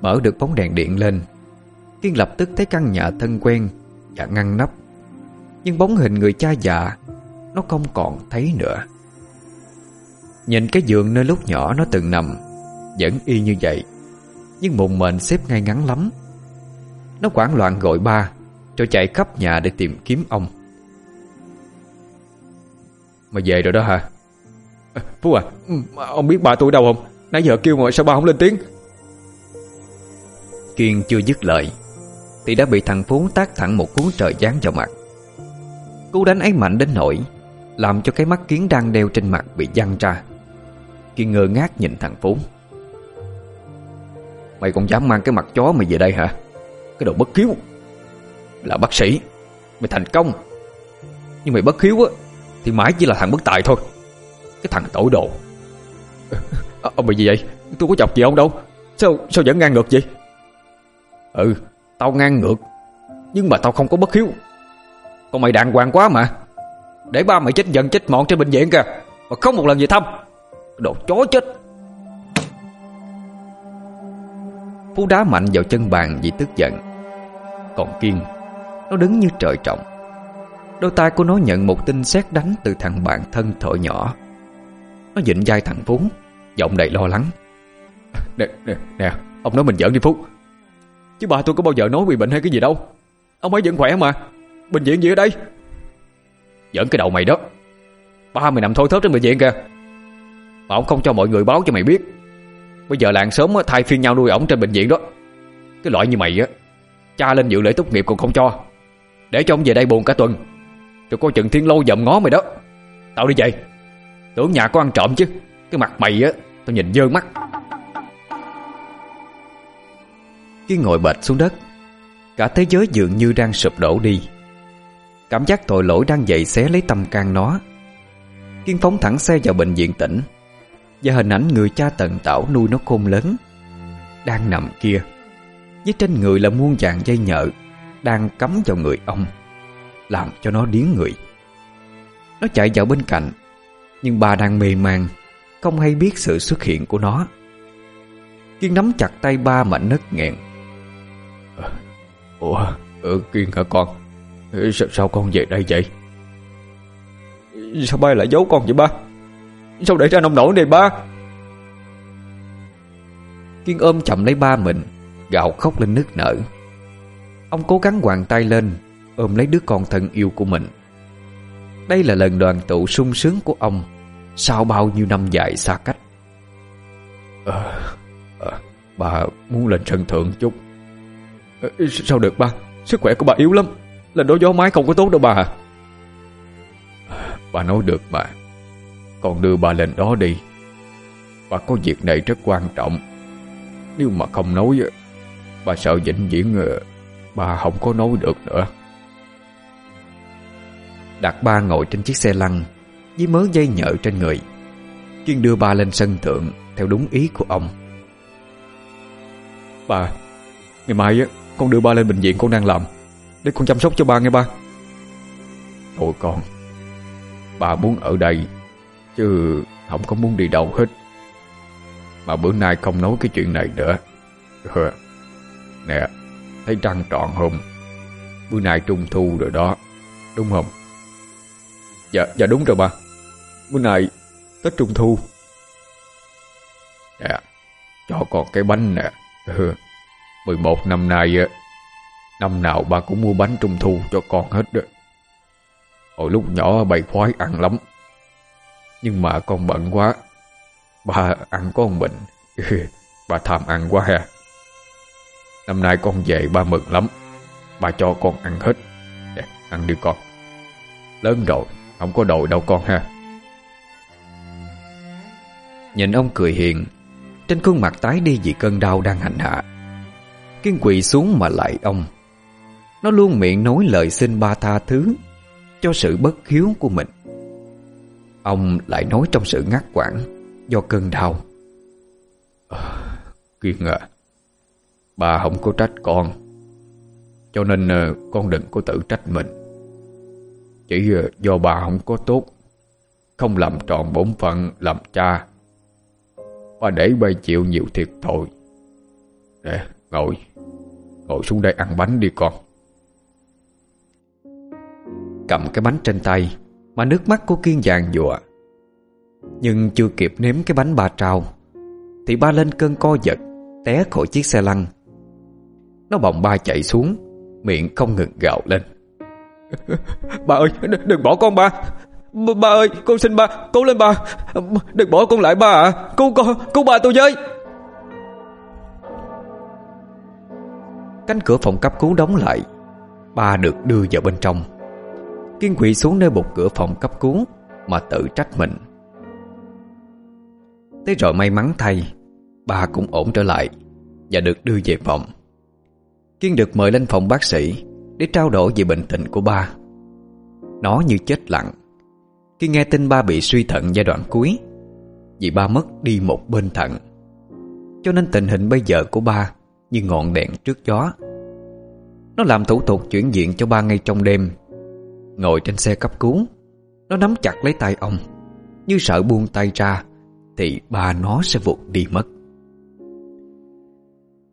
Mở được bóng đèn điện lên, Kiên lập tức thấy căn nhà thân quen Và ngăn nắp. Nhưng bóng hình người cha già, Nó không còn thấy nữa. Nhìn cái giường nơi lúc nhỏ nó từng nằm, Vẫn y như vậy. Nhưng mụn mệnh xếp ngay ngắn lắm. Nó quảng loạn gọi ba. Rồi chạy khắp nhà để tìm kiếm ông. Mà về rồi đó hả? À, Phú à Ông biết ba tôi đâu không? Nãy giờ kêu mà sao ba không lên tiếng? Kiên chưa dứt lời Thì đã bị thằng Phú tác thẳng một cú trời giáng vào mặt. Cú đánh ấy mạnh đến nỗi Làm cho cái mắt kiến đang đeo trên mặt bị văng ra. Kiên ngơ ngác nhìn thằng Phú. Mày còn dám mang cái mặt chó mày về đây hả? Cái đồ bất hiếu là bác sĩ Mày thành công. Nhưng mày bất hiếu á Thì mãi chỉ là thằng bất tài thôi. Cái thằng tội đồ. À, Ông bị gì vậy? Tôi có chọc gì ông đâu? Sao sao vẫn ngang ngược vậy? Ừ Tao ngang ngược Nhưng mà tao không có bất hiếu. Còn mày đàng hoàng quá mà. Để ba mày chết dần chết mọn trên bệnh viện kìa Mà không một lần về thăm. Đồ chó chết. Phú đá mạnh vào chân bàn vì tức giận. Còn Kiên nó đứng như trời trọng. Đôi tay của nó nhận một tin sét đánh Từ thằng bạn thân thổi nhỏ. Nó dịnh vai thằng Phú Giọng đầy lo lắng. Nè, nè, nè Ông nói mình giỡn đi Phú. Chứ bà tôi có bao giờ nói bị bệnh hay cái gì đâu. Ông ấy vẫn khỏe mà. Bệnh viện gì ở đây? Giỡn cái đầu mày đó. Ba mày nằm thôi thớt trên bệnh viện kìa. Mà ông không cho mọi người báo cho mày biết. Bây giờ làng sớm thay phiên nhau nuôi ổng trên bệnh viện đó. Cái loại như mày á Cha lên dự lễ tốt nghiệp còn không cho để cho ông về đây buồn cả tuần. Rồi coi chừng thiên lâu dậm ngó mày đó. Tao đi về. Tưởng nhà có ăn trộm chứ. Cái mặt mày á, Tao nhìn dơ mắt. Khi ngồi bệt xuống đất, Cả thế giới dường như đang sụp đổ đi. Cảm giác tội lỗi đang dậy xé lấy tâm can nó. Kiên phóng thẳng xe vào bệnh viện tỉnh, Và hình ảnh người cha tận tảo nuôi nó khôn lớn Đang nằm kia. Với trên người là muôn vàng dây nhợ. Đang cắm vào người ông Làm cho nó điếng người. Nó chạy vào bên cạnh Nhưng bà đang mê man Không hay biết sự xuất hiện của nó. Kiên nắm chặt tay ba mà nấc nghẹn. Ờ, ủa ừ, Kiên hả con? Sao, sao con về đây vậy? Sao ba lại giấu con vậy ba? Sao để ra nông nổi này ba? Kiên ôm chậm lấy ba mình Gào khóc lên nức nở. Ông cố gắng hoàng tay lên Ôm lấy đứa con thân yêu của mình. Đây là lần đoàn tụ sung sướng của ông Sau bao nhiêu năm dài xa cách. À, à, Bà muốn lên sân thượng chút. À, Sao được ba? Sức khỏe của bà yếu lắm. Lần đó gió mái không có tốt đâu bà. Bà nói được mà. Con đưa bà lên đó đi. Bà có việc này rất quan trọng. Nếu mà không nói Bà sợ vĩnh viễn Bà không có nói được nữa. Đặt ba ngồi trên chiếc xe lăn Với mớ dây nhợ trên người. Kiên đưa ba lên sân thượng, Theo đúng ý của ông. Bà Ngày mai con đưa ba lên bệnh viện con đang làm, Để con chăm sóc cho ba nghe ba. Thôi con Bà muốn ở đây, Chứ không có muốn đi đâu hết. Mà bữa nay không nói cái chuyện này nữa. Nè Thấy trăng trọn hùng Bữa nay trung thu rồi đó, Đúng không? Dạ dạ đúng rồi ba Bữa nay Tết trung thu. Dạ Cho con cái bánh nè. Ừ. 11 năm nay Năm nào ba cũng mua bánh trung thu cho con hết đó. Hồi lúc nhỏ bày khoái ăn lắm. Nhưng mà con bận quá. Ba ăn có một mình. Ừ, ba tham ăn quá ha. Năm nay con về ba mừng lắm. Ba cho con ăn hết. Để, Ăn đi con. Lớn rồi Không có đội đâu con ha. Nhìn ông cười hiền Trên khuôn mặt tái đi vì cơn đau đang hành hạ. Kiên quỳ xuống mà lại ông. Nó luôn miệng nói lời xin ba tha thứ Cho sự bất hiếu của mình. Ông lại nói trong sự ngắt quãng Do cơn đau. À, Kiên à Bà không có trách con. Cho nên ờ, con đừng có tự trách mình. Chỉ ờ, do bà không có tốt, Không làm tròn bổn phận, làm cha, Bà để bay chịu nhiều thiệt thòi. Nè, ngồi Ngồi xuống đây ăn bánh đi con. Cầm cái bánh trên tay, Mà nước mắt của Kiên vàng dùa Nhưng chưa kịp nếm cái bánh ba trao, Thì ba lên cơn co giật, Té khỏi chiếc xe lăn. Nó bồng ba chạy xuống Miệng không ngừng gào lên. Ba ơi đừng bỏ con ba. Ba ơi con xin ba Cố lên ba. Đừng bỏ con lại ba à Cứu con Cứu ba tôi với. Cánh cửa phòng cấp cứu đóng lại. Ba được đưa vào bên trong. Kiên quỵ xuống nơi bục cửa phòng cấp cứu Mà tự trách mình. Thế rồi may mắn thay Ba cũng ổn trở lại Và được đưa về phòng Kiên được mời lên phòng bác sĩ Để trao đổi về bệnh tình của ba. Nó như chết lặng. Khi nghe tin ba bị suy thận giai đoạn cuối, Vì ba mất đi một bên thận. Cho nên tình hình bây giờ của ba Như ngọn đèn trước gió. Nó làm thủ tục chuyển viện cho ba ngay trong đêm. Ngồi trên xe cấp cứu, Nó nắm chặt lấy tay ông. Như sợ buông tay ra, Thì ba nó sẽ vụt đi mất.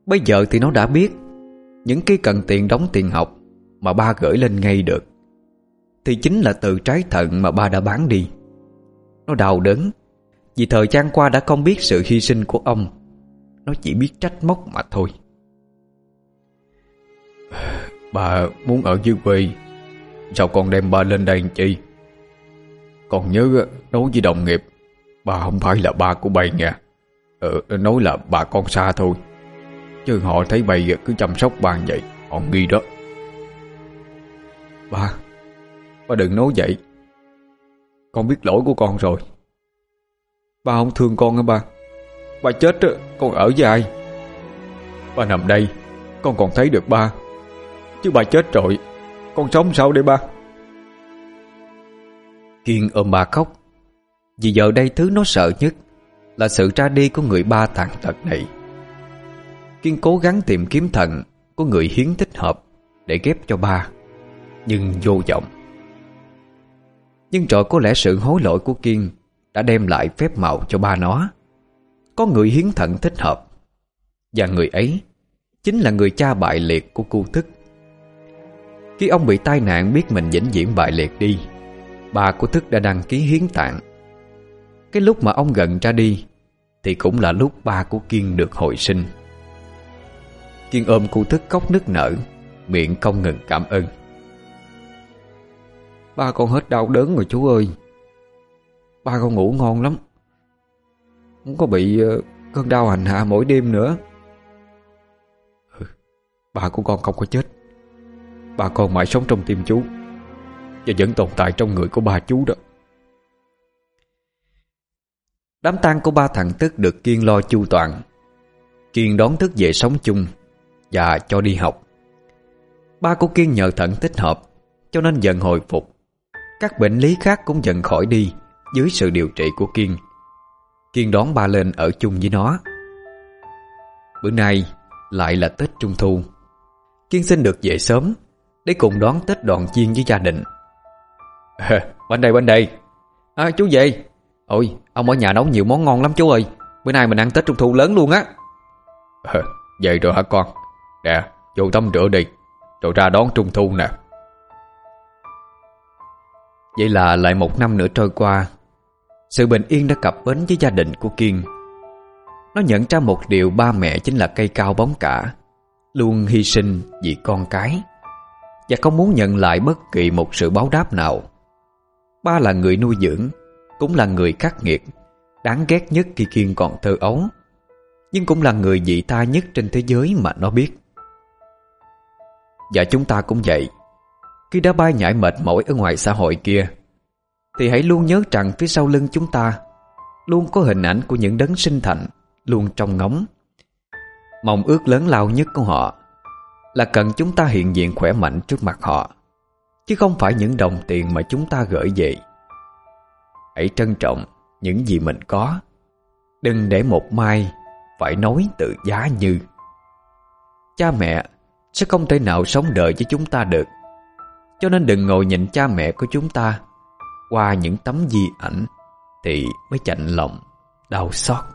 Bây giờ thì nó đã biết những cái cần tiền đóng tiền học Mà ba gửi lên ngay được Thì chính là từ trái thận mà ba đã bán đi. Nó đau đớn Vì thời gian qua đã không biết sự hy sinh của ông. Nó chỉ biết trách móc mà thôi. Bà muốn ở dưới quê Sao con đem ba lên đây chi? Còn nhớ nói với đồng nghiệp Bà không phải là ba của bà nha. Ờ, Nói là bà con xa thôi. Chứ họ thấy mày cứ chăm sóc bà vậy. Họ nghi đó. Ba Ba đừng nói vậy. Con biết lỗi của con rồi. Ba không thương con hả ba? Ba chết con ở với ai? Ba nằm đây, Con còn thấy được ba. Chứ ba chết rồi, Con sống sao đây ba? Kiên ôm bà khóc. Vì giờ đây thứ nó sợ nhất Là sự ra đi của người ba tàn tật này. Kiên cố gắng tìm kiếm thận Của người hiến thích hợp Để ghép cho ba, Nhưng vô vọng. Nhưng rồi có lẽ sự hối lỗi của Kiên Đã đem lại phép màu cho ba nó. Có người hiến thận thích hợp, Và người ấy Chính là người cha bại liệt của cu thức. Khi ông bị tai nạn biết mình vĩnh viễn bại liệt đi Bà của Thức đã đăng ký hiến tạng. Cái lúc mà ông gần ra đi Thì cũng là lúc ba của Kiên được hồi sinh. Kiên ôm cô Thức khóc nức nở Miệng không ngừng cảm ơn. Ba con hết đau đớn rồi chú ơi. Ba con ngủ ngon lắm. Không có bị uh, cơn đau hành hạ mỗi đêm nữa. Ừ, Ba của con không có chết. Ba con mãi sống trong tim chú Và vẫn tồn tại trong người của ba chú đó. Đám tang của ba thằng Tức được Kiên lo chu toàn. Kiên đón Tức về sống chung và cho đi học. Ba của Kiên nhờ thận tích hợp Cho nên dần hồi phục. Các bệnh lý khác cũng dần khỏi đi Dưới sự điều trị của Kiên. Kiên đón ba lên ở chung với nó. Bữa nay lại là Tết Trung Thu. Kiên xin được về sớm Để cùng đón Tết đoàn chiên với gia đình. À, Bên đây bên đây. À, Chú về. Ôi ông ở nhà nấu nhiều món ngon lắm chú ơi. Bữa nay mình ăn Tết Trung Thu lớn luôn á. À, Vậy rồi hả con? Nè, vô tắm rửa đi, Rồi ra đón Trung Thu nè. Vậy là lại một năm nữa trôi qua, Sự bình yên đã cập bến với gia đình của Kiên. Nó nhận ra một điều ba mẹ chính là cây cao bóng cả, Luôn hy sinh vì con cái, Và không muốn nhận lại bất kỳ một sự báo đáp nào. Ba là người nuôi dưỡng, Cũng là người khắc nghiệt, Đáng ghét nhất khi Kiên còn thơ ấu, Nhưng cũng là người dị ta nhất trên thế giới mà nó biết. Và chúng ta cũng vậy. Khi đã bay nhảy mệt mỏi ở ngoài xã hội kia, Thì hãy luôn nhớ rằng phía sau lưng chúng ta Luôn có hình ảnh của những đấng sinh thành Luôn trong ngóng. Mong ước lớn lao nhất của họ Là cần chúng ta hiện diện khỏe mạnh trước mặt họ, Chứ không phải những đồng tiền mà chúng ta gửi về. Hãy trân trọng những gì mình có. Đừng để một mai phải nói tự giá như. Cha mẹ sẽ không thể nào sống đời với chúng ta được. Cho nên đừng ngồi nhìn cha mẹ của chúng ta Qua những tấm di ảnh Thì mới chạnh lòng, Đau xót.